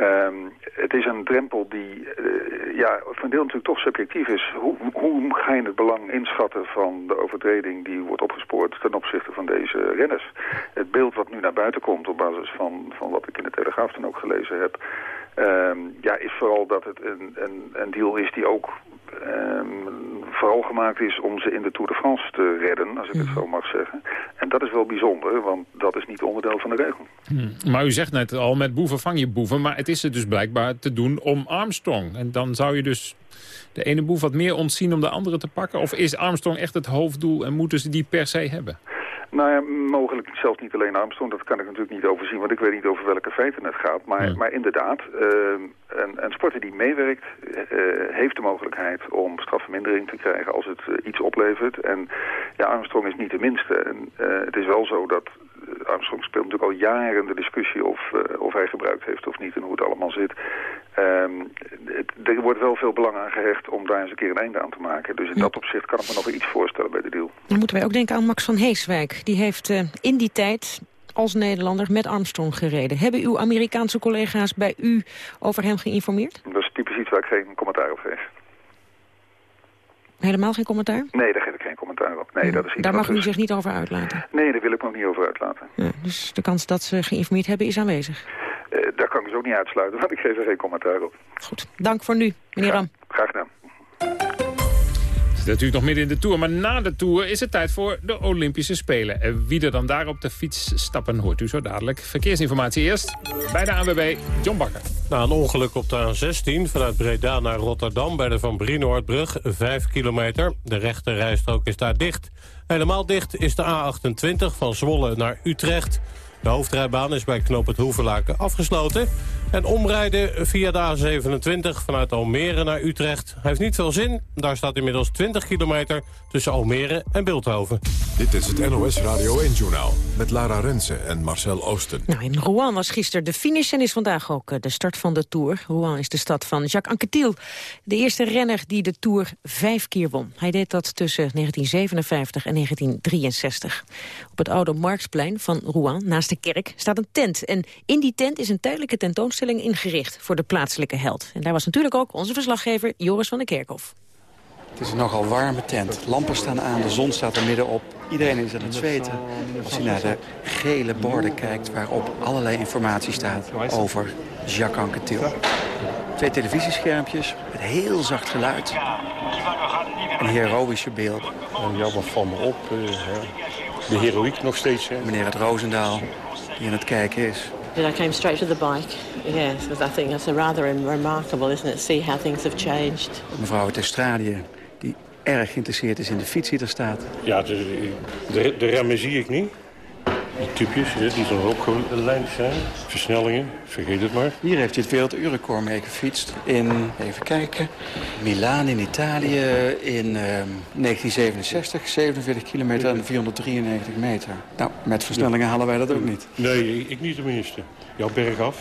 Um, het is een drempel die uh, ja, een deel natuurlijk toch subjectief is. Hoe, hoe ga je het belang inschatten van de overtreding die wordt opgespoord ten opzichte van deze renners? Het beeld wat nu naar buiten komt op basis van, van wat ik in de Telegraaf dan ook gelezen heb... Um, ja, is vooral dat het een, een, een deal is die ook um, vooral gemaakt is om ze in de Tour de France te redden, als ik het zo mag zeggen. En dat is wel bijzonder, want dat is niet onderdeel van de regel. Hmm. Maar u zegt net al, met boeven vang je boeven, maar het is er dus blijkbaar te doen om Armstrong. En dan zou je dus de ene boef wat meer ontzien om de andere te pakken? Of is Armstrong echt het hoofddoel en moeten ze die per se hebben? Nou ja, mogelijk zelfs niet alleen Armstrong. Dat kan ik natuurlijk niet overzien, want ik weet niet over welke feiten het gaat. Maar, maar inderdaad, uh, een, een, sporter die meewerkt uh, heeft de mogelijkheid om strafvermindering te krijgen als het uh, iets oplevert. En ja, Armstrong is niet de minste. En het is wel zo dat Armstrong speelt natuurlijk al jaren de discussie of, of hij gebruikt heeft of niet en hoe het allemaal zit. Um, het, er wordt wel veel belang aan gehecht om daar eens een keer een einde aan te maken. Dus in dat opzicht kan ik me nog iets voorstellen bij de deal. Dan moeten wij ook denken aan Max van Heeswijk. Die heeft uh, in die tijd als Nederlander met Armstrong gereden. Hebben uw Amerikaanse collega's bij u over hem geïnformeerd? Dat is typisch iets waar ik geen commentaar op geef. Helemaal geen commentaar? Nee, daar geef ik geen commentaar op. Nee, dat is iets daar mag u zich niet over uitlaten? Nee, daar wil ik nog niet over uitlaten. Ja, dus de kans dat ze geïnformeerd hebben is aanwezig? Uh, daar kan ik dus ook niet uitsluiten, want ik geef er geen commentaar op. Goed, dank voor nu, meneer Ram. Graag gedaan. Natuurlijk nog midden in de Tour, maar na de Tour is het tijd voor de Olympische Spelen. En wie er dan daar op de fiets stappen, hoort u zo dadelijk. Verkeersinformatie eerst bij de ANWB, John Bakker. Na een ongeluk op de A16 vanuit Breda naar Rotterdam... bij de Van Brienoordbrug, 5 kilometer. De rechte rijstrook is daar dicht. Helemaal dicht is de A28 van Zwolle naar Utrecht... De hoofdrijbaan is bij knoop het Hoevenlaken afgesloten. En omrijden via de A27 vanuit Almere naar Utrecht heeft niet veel zin. Daar staat inmiddels 20 kilometer tussen Almere en Beeldhoven. Dit is het NOS Radio 1-journaal met Lara Rensen en Marcel Oosten. Nou, in Rouen was gisteren de finish en is vandaag ook eh, de start van de Tour. Rouen is de stad van Jacques Anquetil. De eerste renner die de Tour vijf keer won. Hij deed dat tussen 1957 en 1963. Op het oude Marktplein van Rouen, naast de kerk, staat een tent. En in die tent is een tijdelijke tentoonstelling ingericht voor de plaatselijke held. En daar was natuurlijk ook onze verslaggever Joris van der Kerkhof. Het is een nogal warme tent. Lampen staan aan, de zon staat er middenop. Iedereen is aan het zweten. Als hij naar de gele borden kijkt waarop allerlei informatie staat over Jacques Anquetil. Twee televisieschermpjes met heel zacht geluid. En heroïsche beelden. Ja, wat van me op. De heroïek nog steeds. Hè. Meneer het Roosendaal, die aan het kijken is. I came straight to the bike. Yes, because I think it's rather remarkable, isn't it? See how things have changed. Mevrouw uit Australië, die erg geïnteresseerd is in de fiets die er staat. Ja, de, de, de remmen zie ik niet. Die tubjes, die zullen ook gelijnd zijn. Versnellingen, vergeet het maar. Hier heeft hij het werelduurrecord mee gefietst. In, even kijken, Milaan in Italië in uh, 1967. 47 kilometer en 493 meter. Nou, met versnellingen halen wij dat ook niet. Nee, ik niet tenminste. Jouw bergaf.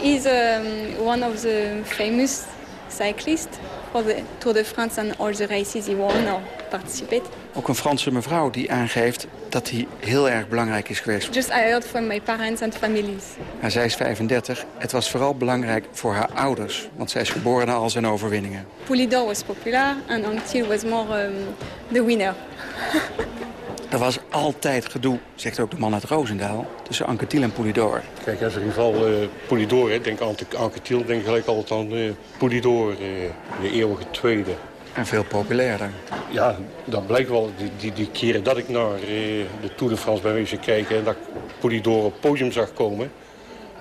He's um, one of the famous cyclists for the Tour de France and all the races he won or participated. Ook een Franse mevrouw die aangeeft dat hij heel erg belangrijk is geweest. Just I heard from my parents and families. Maar zij is 35. Het was vooral belangrijk voor haar ouders, want zij is geboren na al zijn overwinningen. Poulidor was populair and Anquetil was more um, the winner. Er was altijd gedoe, zegt ook de man uit Roosendaal, tussen Anquetil en Poulidor. Kijk, als er in ieder geval uh, Poulidor, hè, denk aan Anquetil, denk gelijk altijd aan uh, uh, de eeuwige tweede. En veel populairder. Ja, dat blijkt wel. Die, die, die keren dat ik naar de Tour de France ben wezen kijken... en dat ik op het podium zag komen...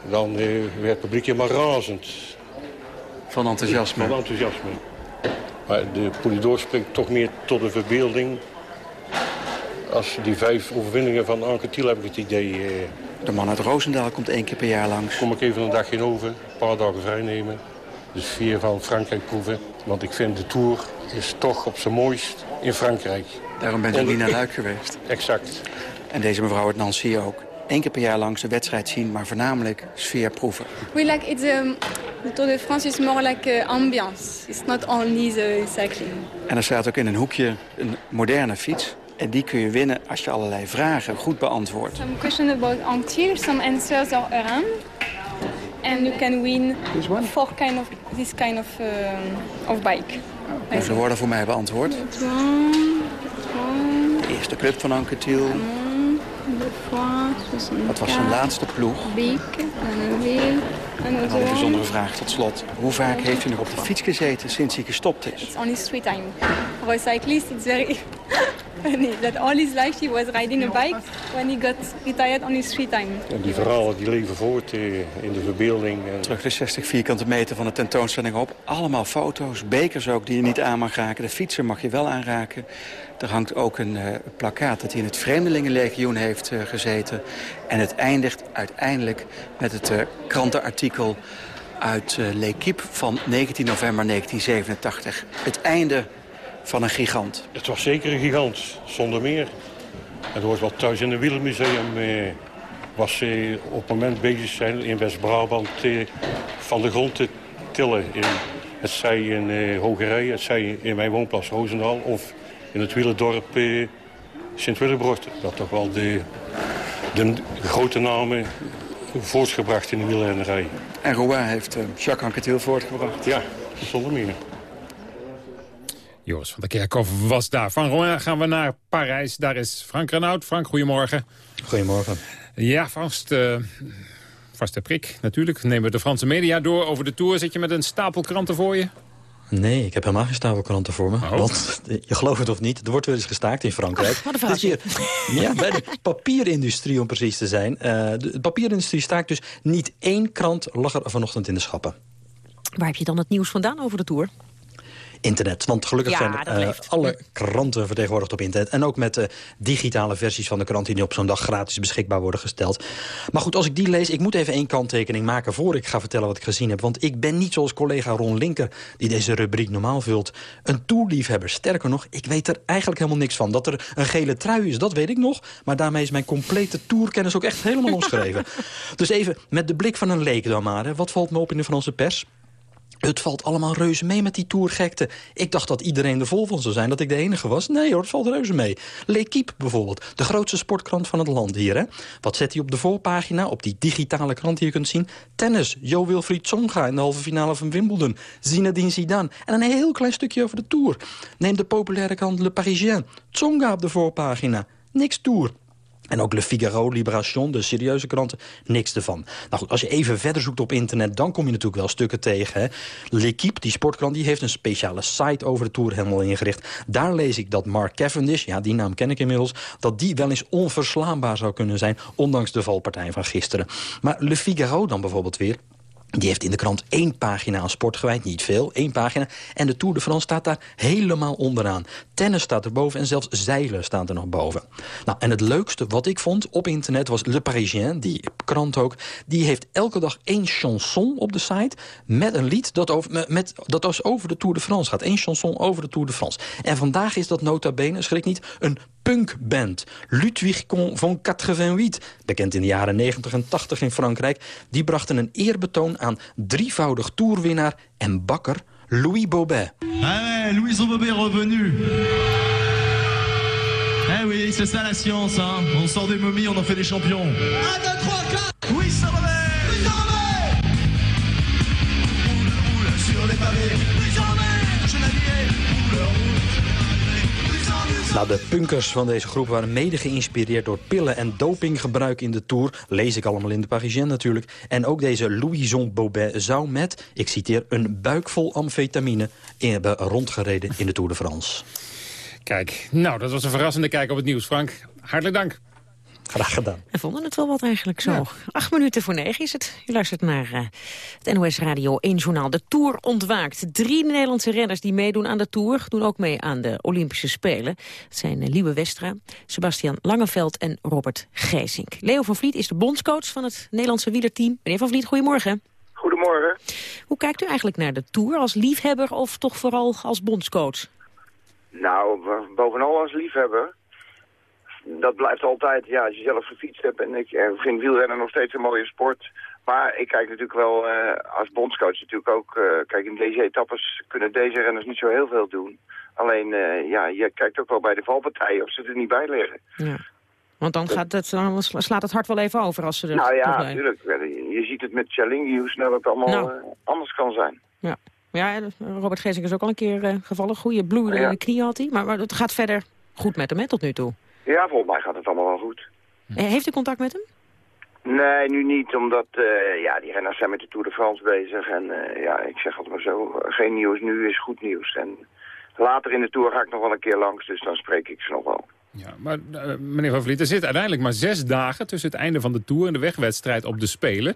dan werd het publiek helemaal razend. Van enthousiasme? Van enthousiasme. Maar de Poulidor spreekt toch meer tot de verbeelding als die vijf overwinningen van Anquetil heb ik het idee... Eh, de man uit Roosendaal komt één keer per jaar langs. Kom ik even een dagje in over, een paar dagen vrij nemen. De sfeer van Frankrijk proeven. Want ik vind de Tour is toch op zijn mooist in Frankrijk. Daarom bent u niet naar Luik geweest. Exact. En deze mevrouw uit Nancy ook. één keer per jaar langs de wedstrijd zien, maar voornamelijk sfeer proeven. We like it's um, the Tour de France is more like uh, ambiance. It's not only the cycling. En er staat ook in een hoekje een moderne fiets. En die kun je winnen als je allerlei vragen goed beantwoordt. Some question about Antil, some answers are around. And you can win four kind of this kind of um, of bike. Nou, ze worden voor mij beantwoord. De eerste club van Anquetil. Wat was zijn laatste ploeg? En dan een bijzondere vraag tot slot. Hoe vaak heeft u nog op de fiets gezeten sinds hij gestopt is? It's only three times. For a cyclist, it's very that all his life he was riding a bike. When he got retired, only three times. En die verhalen die leven voort eh, in de verbeelding. En... Terug de 60 vierkante meter van de tentoonstelling op. Allemaal foto's, bekers ook die je niet aan mag raken. De fietser mag je wel aanraken. Er hangt ook een uh, plakkaat dat hij in het Vreemdelingenlegioen heeft uh, gezeten. En het eindigt uiteindelijk met het uh, krantenartikel uit uh, L'Equipe van 19 november 1987. Het einde van een gigant. Het was zeker een gigant, zonder meer. Het hoort wat thuis in het Wielermuseum eh, was eh, op het moment bezig zijn in West-Brabant eh, van de grond te tillen. In, het zij in eh, Hogerij, het zij in mijn woonplaats Roosendaal of in het wielendorp eh, Sint-Willebrocht. Dat toch wel de, de grote namen voortgebracht in de wielrennerij. En Rouen heeft uh, Jacques Anquetil voortgebracht. Ja, zonder meer. Joris van der Kerkhoff was daar. Van Rouen gaan we naar Parijs. Daar is Frank Renaud. Frank, goedemorgen. Goedemorgen. Ja, vast, uh, vaste prik natuurlijk. Nemen we de Franse media door over de Tour. Zit je met een stapel kranten voor je? Nee, ik heb helemaal geen stapel kranten voor me. Oh. Want, je gelooft het of niet, er wordt weer eens gestaakt in Frankrijk. Oh, wat een hier, ja, bij de papierindustrie om precies te zijn. Uh, de papierindustrie staakt dus niet één krant lag er vanochtend in de schappen. Waar heb je dan het nieuws vandaan over de Tour? Internet. Want gelukkig Ja, zijn eh, alle kranten vertegenwoordigd op internet. En ook met eh, digitale versies van de krant die nu op zo'n dag gratis beschikbaar worden gesteld. Maar goed, als ik die lees, ik moet even één kanttekening maken voor ik ga vertellen wat ik gezien heb. Want ik ben niet zoals collega Ron Linker, die deze rubriek normaal vult, een toerliefhebber. Sterker nog, ik weet er eigenlijk helemaal niks van. Dat er een gele trui is, dat weet ik nog. Maar daarmee is mijn complete tourkennis ook echt helemaal omschreven. dus even met de blik van een leek dan maar. Hè. Wat valt me op in de Franse pers? Het valt allemaal reuze mee met die tourgekte. Ik dacht dat iedereen er vol van zou zijn, dat ik de enige was. Nee hoor, het valt reuze mee. L'Equipe bijvoorbeeld, de grootste sportkrant van het land hier. Hè? Wat zet hij op de voorpagina, op die digitale krant die je kunt zien? Tennis, Jo Wilfried Tsonga in de halve finale van Wimbledon. Zinedine Zidane. En een heel klein stukje over de Tour. Neem de populaire krant Le Parisien. Tsonga op de voorpagina. Niks Tour. En ook Le Figaro, Libération, de serieuze kranten, niks ervan. Nou goed, als je even verder zoekt op internet... dan kom je natuurlijk wel stukken tegen. hè. L'Equipe, die sportkrant, die heeft een speciale site over de Tour helemaal ingericht. Daar lees ik dat Mark Cavendish, ja, die naam ken ik inmiddels... dat die wel eens onverslaanbaar zou kunnen zijn... ondanks de valpartij van gisteren. Maar Le Figaro dan bijvoorbeeld weer... Die heeft in de krant één pagina aan sport gewijd, niet veel, één pagina. En de Tour de France staat daar helemaal onderaan. Tennis staat erboven en zelfs zeilen staat er nog boven. Nou, en het leukste wat ik vond op internet was Le Parisien, die krant ook. Die heeft elke dag één chanson op de site met een lied dat over, met, dat dus over de Tour de France gaat. Eén chanson over de Tour de France. En vandaag is dat nota bene, schrik niet, een punkband. Ludwig van 88, bekend in de jaren 90 en 80 in Frankrijk... die brachten een eerbetoon aan drievoudig toerwinnaar en bakker Louis Bobet. Ah Louis Bobet revenu. Eh oui, c'est ça la science, hein. On sort des momies, on en fait des champions. 1, 2, 3, 4 Louis Bobet Louis Bobet Roule, roule sur les pavés Nou, de punkers van deze groep waren mede geïnspireerd door pillen en dopinggebruik in de Tour. Lees ik allemaal in de Parisien natuurlijk. En ook deze Louison Bobet zou met, ik citeer, een buik vol amfetamine hebben rondgereden in de Tour de France. Kijk, nou, dat was een verrassende kijk op het nieuws, Frank. Hartelijk dank. Graag gedaan. We vonden het wel wat eigenlijk zo. Acht minuten voor negen is het. U luistert naar eh, het NOS Radio 1 Journaal. De Tour ontwaakt. Drie Nederlandse renners die meedoen aan de Tour... doen ook mee aan de Olympische Spelen. Het zijn uh, Liewe Westra, Sebastian Langeveld en Robert Geesink. Leo van Vliet is de bondscoach van het Nederlandse wielerteam. Meneer van Vliet, goedemorgen. Goedemorgen. Hoe kijkt u eigenlijk naar de Tour? Als liefhebber of toch vooral als bondscoach? Nou, bovenal als liefhebber. Dat blijft altijd, ja, als je zelf gefietst hebt. En ik eh, vind wielrennen nog steeds een mooie sport. Maar ik kijk natuurlijk wel eh, als bondscoach natuurlijk ook... eh, kijk, in deze etappes kunnen deze renners niet zo heel veel doen. Alleen, eh, ja, je kijkt ook wel bij de valpartijen of ze er niet bij liggen. Ja. Want dan, gaat het, dan slaat het hart wel even over als ze er nou ja, natuurlijk. Je ziet het met Chalingi, hoe snel het allemaal Nou. eh, anders kan zijn. Ja, ja Robert Geesink is ook al een keer eh, gevallen. Goede bloeden in de knie had hij. Maar, maar het gaat verder goed met hem hè, tot nu toe. Ja, volgens mij gaat het allemaal wel goed. Eh, Heeft u contact met hem? Nee, nu niet, omdat eh, ja, die renners zijn met de Tour de France bezig. En eh, ja, ik zeg altijd maar zo, geen nieuws nu is goed nieuws. En later in de Tour ga ik nog wel een keer langs, dus dan spreek ik ze nog wel. Ja, maar meneer Van Vliet, er zitten uiteindelijk maar zes dagen... tussen het einde van de Tour en de wegwedstrijd op de Spelen.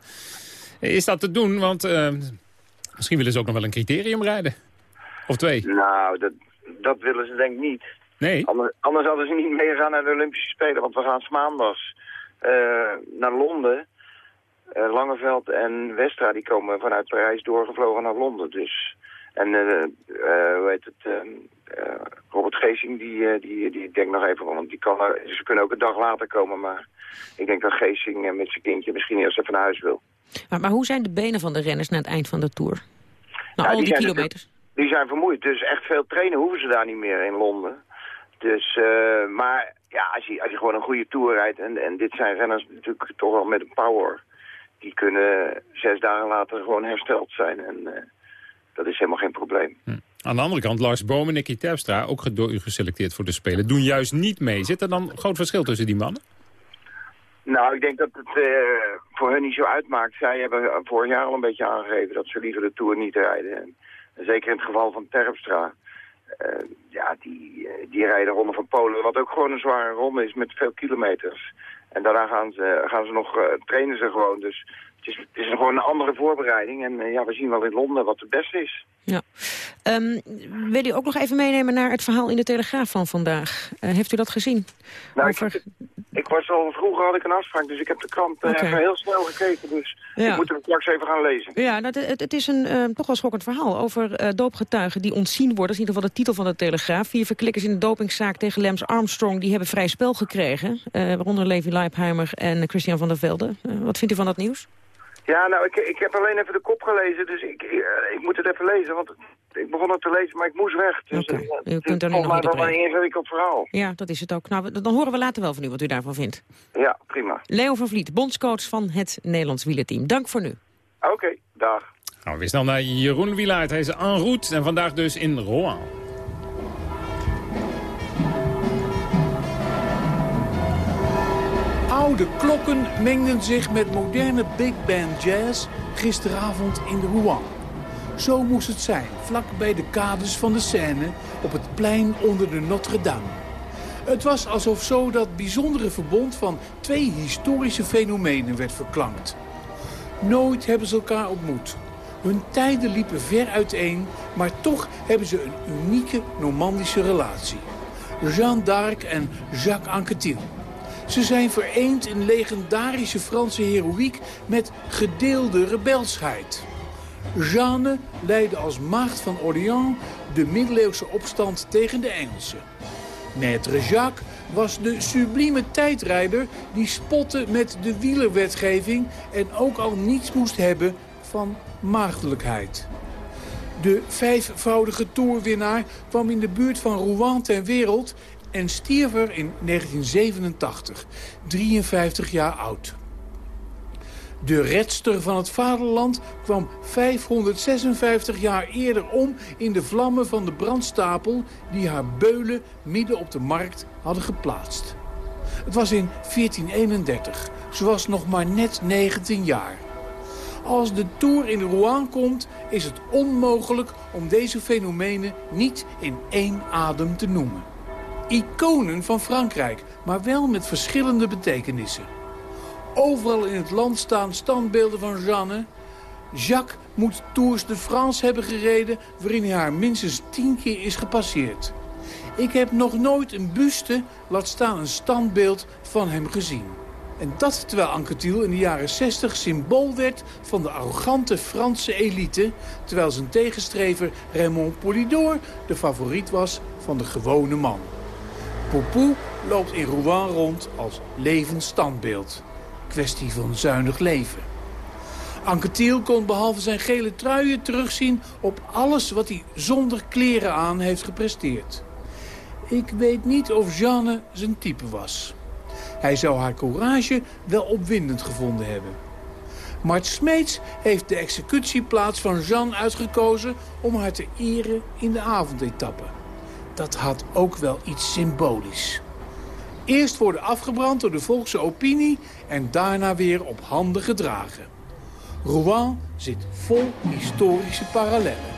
Is dat te doen? Want eh, misschien willen ze ook nog wel een criterium rijden. Of twee. Nou, dat, dat willen ze denk ik niet. Nee? Anders, anders hadden ze niet meegegaan naar de Olympische Spelen, want we gaan 's maandags eh, naar Londen. Eh, Langeveld en Westra die komen vanuit Parijs doorgevlogen naar Londen. Dus. En eh, eh, hoe heet het? ehm, eh, Robert Geesing, die, eh, die, die denkt nog even, want die kan er, ze kunnen ook een dag later komen. Maar ik denk dat Geesing met zijn kindje misschien eerst even naar huis wil. Maar, maar hoe zijn de benen van de renners na het eind van de Tour? Na Ja, al die kilometers. Die zijn vermoeid, dus echt veel trainen hoeven ze daar niet meer in Londen. Dus, eh, maar ja, als je, als je gewoon een goede tour rijdt, en, en dit zijn renners natuurlijk toch wel met een power, die kunnen zes dagen later gewoon hersteld zijn. En eh, dat is helemaal geen probleem. Aan de andere kant, Lars Boom en Nicky Terpstra, ook door u geselecteerd voor de Spelen, doen juist niet mee. Zit er dan een groot verschil tussen die mannen? Nou, ik denk dat het eh, voor hun niet zo uitmaakt. Zij hebben vorig jaar al een beetje aangegeven dat ze liever de Tour niet rijden. En zeker in het geval van Terpstra. Eh, ja, die, eh, die rijden de Ronde van Polen, wat ook gewoon een zware ronde is met veel kilometers. En daarna gaan ze, gaan ze nog, eh, trainen ze gewoon. Dus het is, het is gewoon een andere voorbereiding. En ja, we zien wel in Londen wat het beste is. Ja. Ehm, wil u ook nog even meenemen naar het verhaal in de Telegraaf van vandaag? Eh, heeft u dat gezien? Nou, Over- ik, ik was al vroeger had ik een afspraak, dus ik heb de krant eh, heel snel gekeken. Dus Ja. ik moet hem straks even gaan lezen. Ja, nou, het, het is een eh, toch wel schokkend verhaal over doopgetuigen die ontzien worden. Dat is in ieder geval de titel van de Telegraaf. Vier verklikkers in de dopingzaak tegen Lance Armstrong... die hebben vrij spel gekregen. waaronder Levi Leipheimer en Christian van der Velde. Wat vindt u van dat nieuws? Ja, nou, ik, ik heb alleen even de kop gelezen, dus ik, ik moet het even lezen. Want ik begon het te lezen, maar ik moest weg. Dus, Oké, eh, u kunt er nu nog niet wel op een ingewikkeld verhaal. Ja, dat is het ook. Nou, dan horen we later wel van u wat u daarvan vindt. Ja, prima. Leo van Vliet, bondscoach van het Nederlands wielerteam. Dank voor nu. Oké, dag. We weer snel naar Jeroen Wielaert. Hij is en route en vandaag dus in Rouen. Oude klokken mengden zich met moderne big band jazz gisteravond in de Rouen. Zo moest het zijn, vlak bij de kades van de Seine op het plein onder de Notre-Dame. Het was alsof zo dat bijzondere verbond van twee historische fenomenen werd verklankt. Nooit hebben ze elkaar ontmoet. Hun tijden liepen ver uiteen, maar toch hebben ze een unieke Normandische relatie. Jeanne d'Arc en Jacques Anquetil. Ze zijn vereend in legendarische Franse heroïek met gedeelde rebelsheid. Jeanne leidde als maagd van Orléans de middeleeuwse opstand tegen de Engelsen. Maître Jacques was de sublieme tijdrijder die spotte met de wielerwetgeving en ook al niets moest hebben van maagdelijkheid. De vijfvoudige toerwinnaar kwam in de buurt van Rouen ter wereld en stierf er in 1987, 53 jaar oud. De redster van het vaderland kwam 556 jaar eerder om in de vlammen van de brandstapel die haar beulen midden op de markt hadden geplaatst. Het was in 1431. Ze was nog maar net 19 jaar. Als de Tour in Rouen komt, is het onmogelijk om deze fenomenen niet in één adem te noemen. Iconen van Frankrijk, maar wel met verschillende betekenissen. Overal in het land staan standbeelden van Jeanne. Jacques moet Tours de France hebben gereden... waarin hij haar minstens tien keer is gepasseerd. Ik heb nog nooit een buste, laat staan een standbeeld, van hem gezien. En dat terwijl Anquetil in de jaren 60 symbool werd van de arrogante Franse elite... terwijl zijn tegenstrever Raymond Polidor de favoriet was van de gewone man. Poupou loopt in Rouen rond als levend standbeeld. Kwestie van zuinig leven. Anke Thiel kon behalve zijn gele truien terugzien op alles wat hij zonder kleren aan heeft gepresteerd. Ik weet niet of Jeanne zijn type was. Hij zou haar courage wel opwindend gevonden hebben. Mart Smeets heeft de executieplaats van Jeanne uitgekozen om haar te eren in de avondetappe. Dat had ook wel iets symbolisch. Eerst worden afgebrand door de volkse opinie en daarna weer op handen gedragen. Rouen zit vol historische parallellen.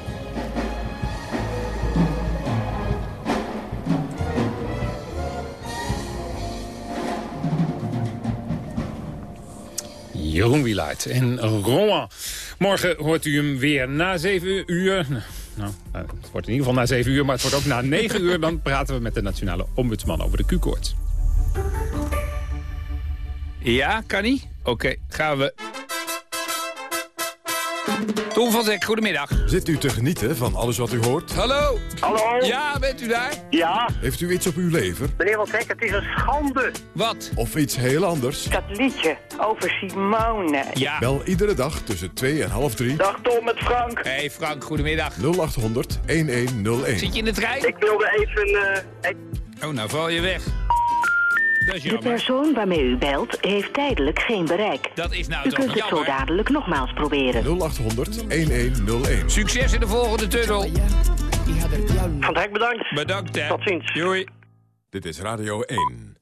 Jeroen Wielaert en Rouen. Morgen hoort u hem weer na 7 uur. Nou, het wordt in ieder geval na 7 uur, maar het wordt ook na 9 uur. Dan praten we met de nationale ombudsman over de Q-koorts. Ja, kan niet? Oké, gaan we. Tom van Zek, goedemiddag. Zit u te genieten van alles wat u hoort? Hallo? Hallo? Ja, bent u daar? Ja. Heeft u iets op uw lever? Meneer Van Zek, het is een schande. Wat? Of iets heel anders? Dat liedje over Simone. Ja. Bel iedere dag tussen 2 en half 3. Dag Tom, met Frank. Hey Frank, goedemiddag. 0800 1101. Zit je in de trein? Ik wilde even... eh, ik- Oh, nou val je weg. Dat is De persoon waarmee u belt heeft tijdelijk geen bereik. Dat is nou U toch kunt het zo dadelijk nogmaals proberen. 0800 1101. Succes in de volgende tunnel. Van Dijk bedankt. Bedankt, hè. Tot ziens. Doei. Dit is Radio 1.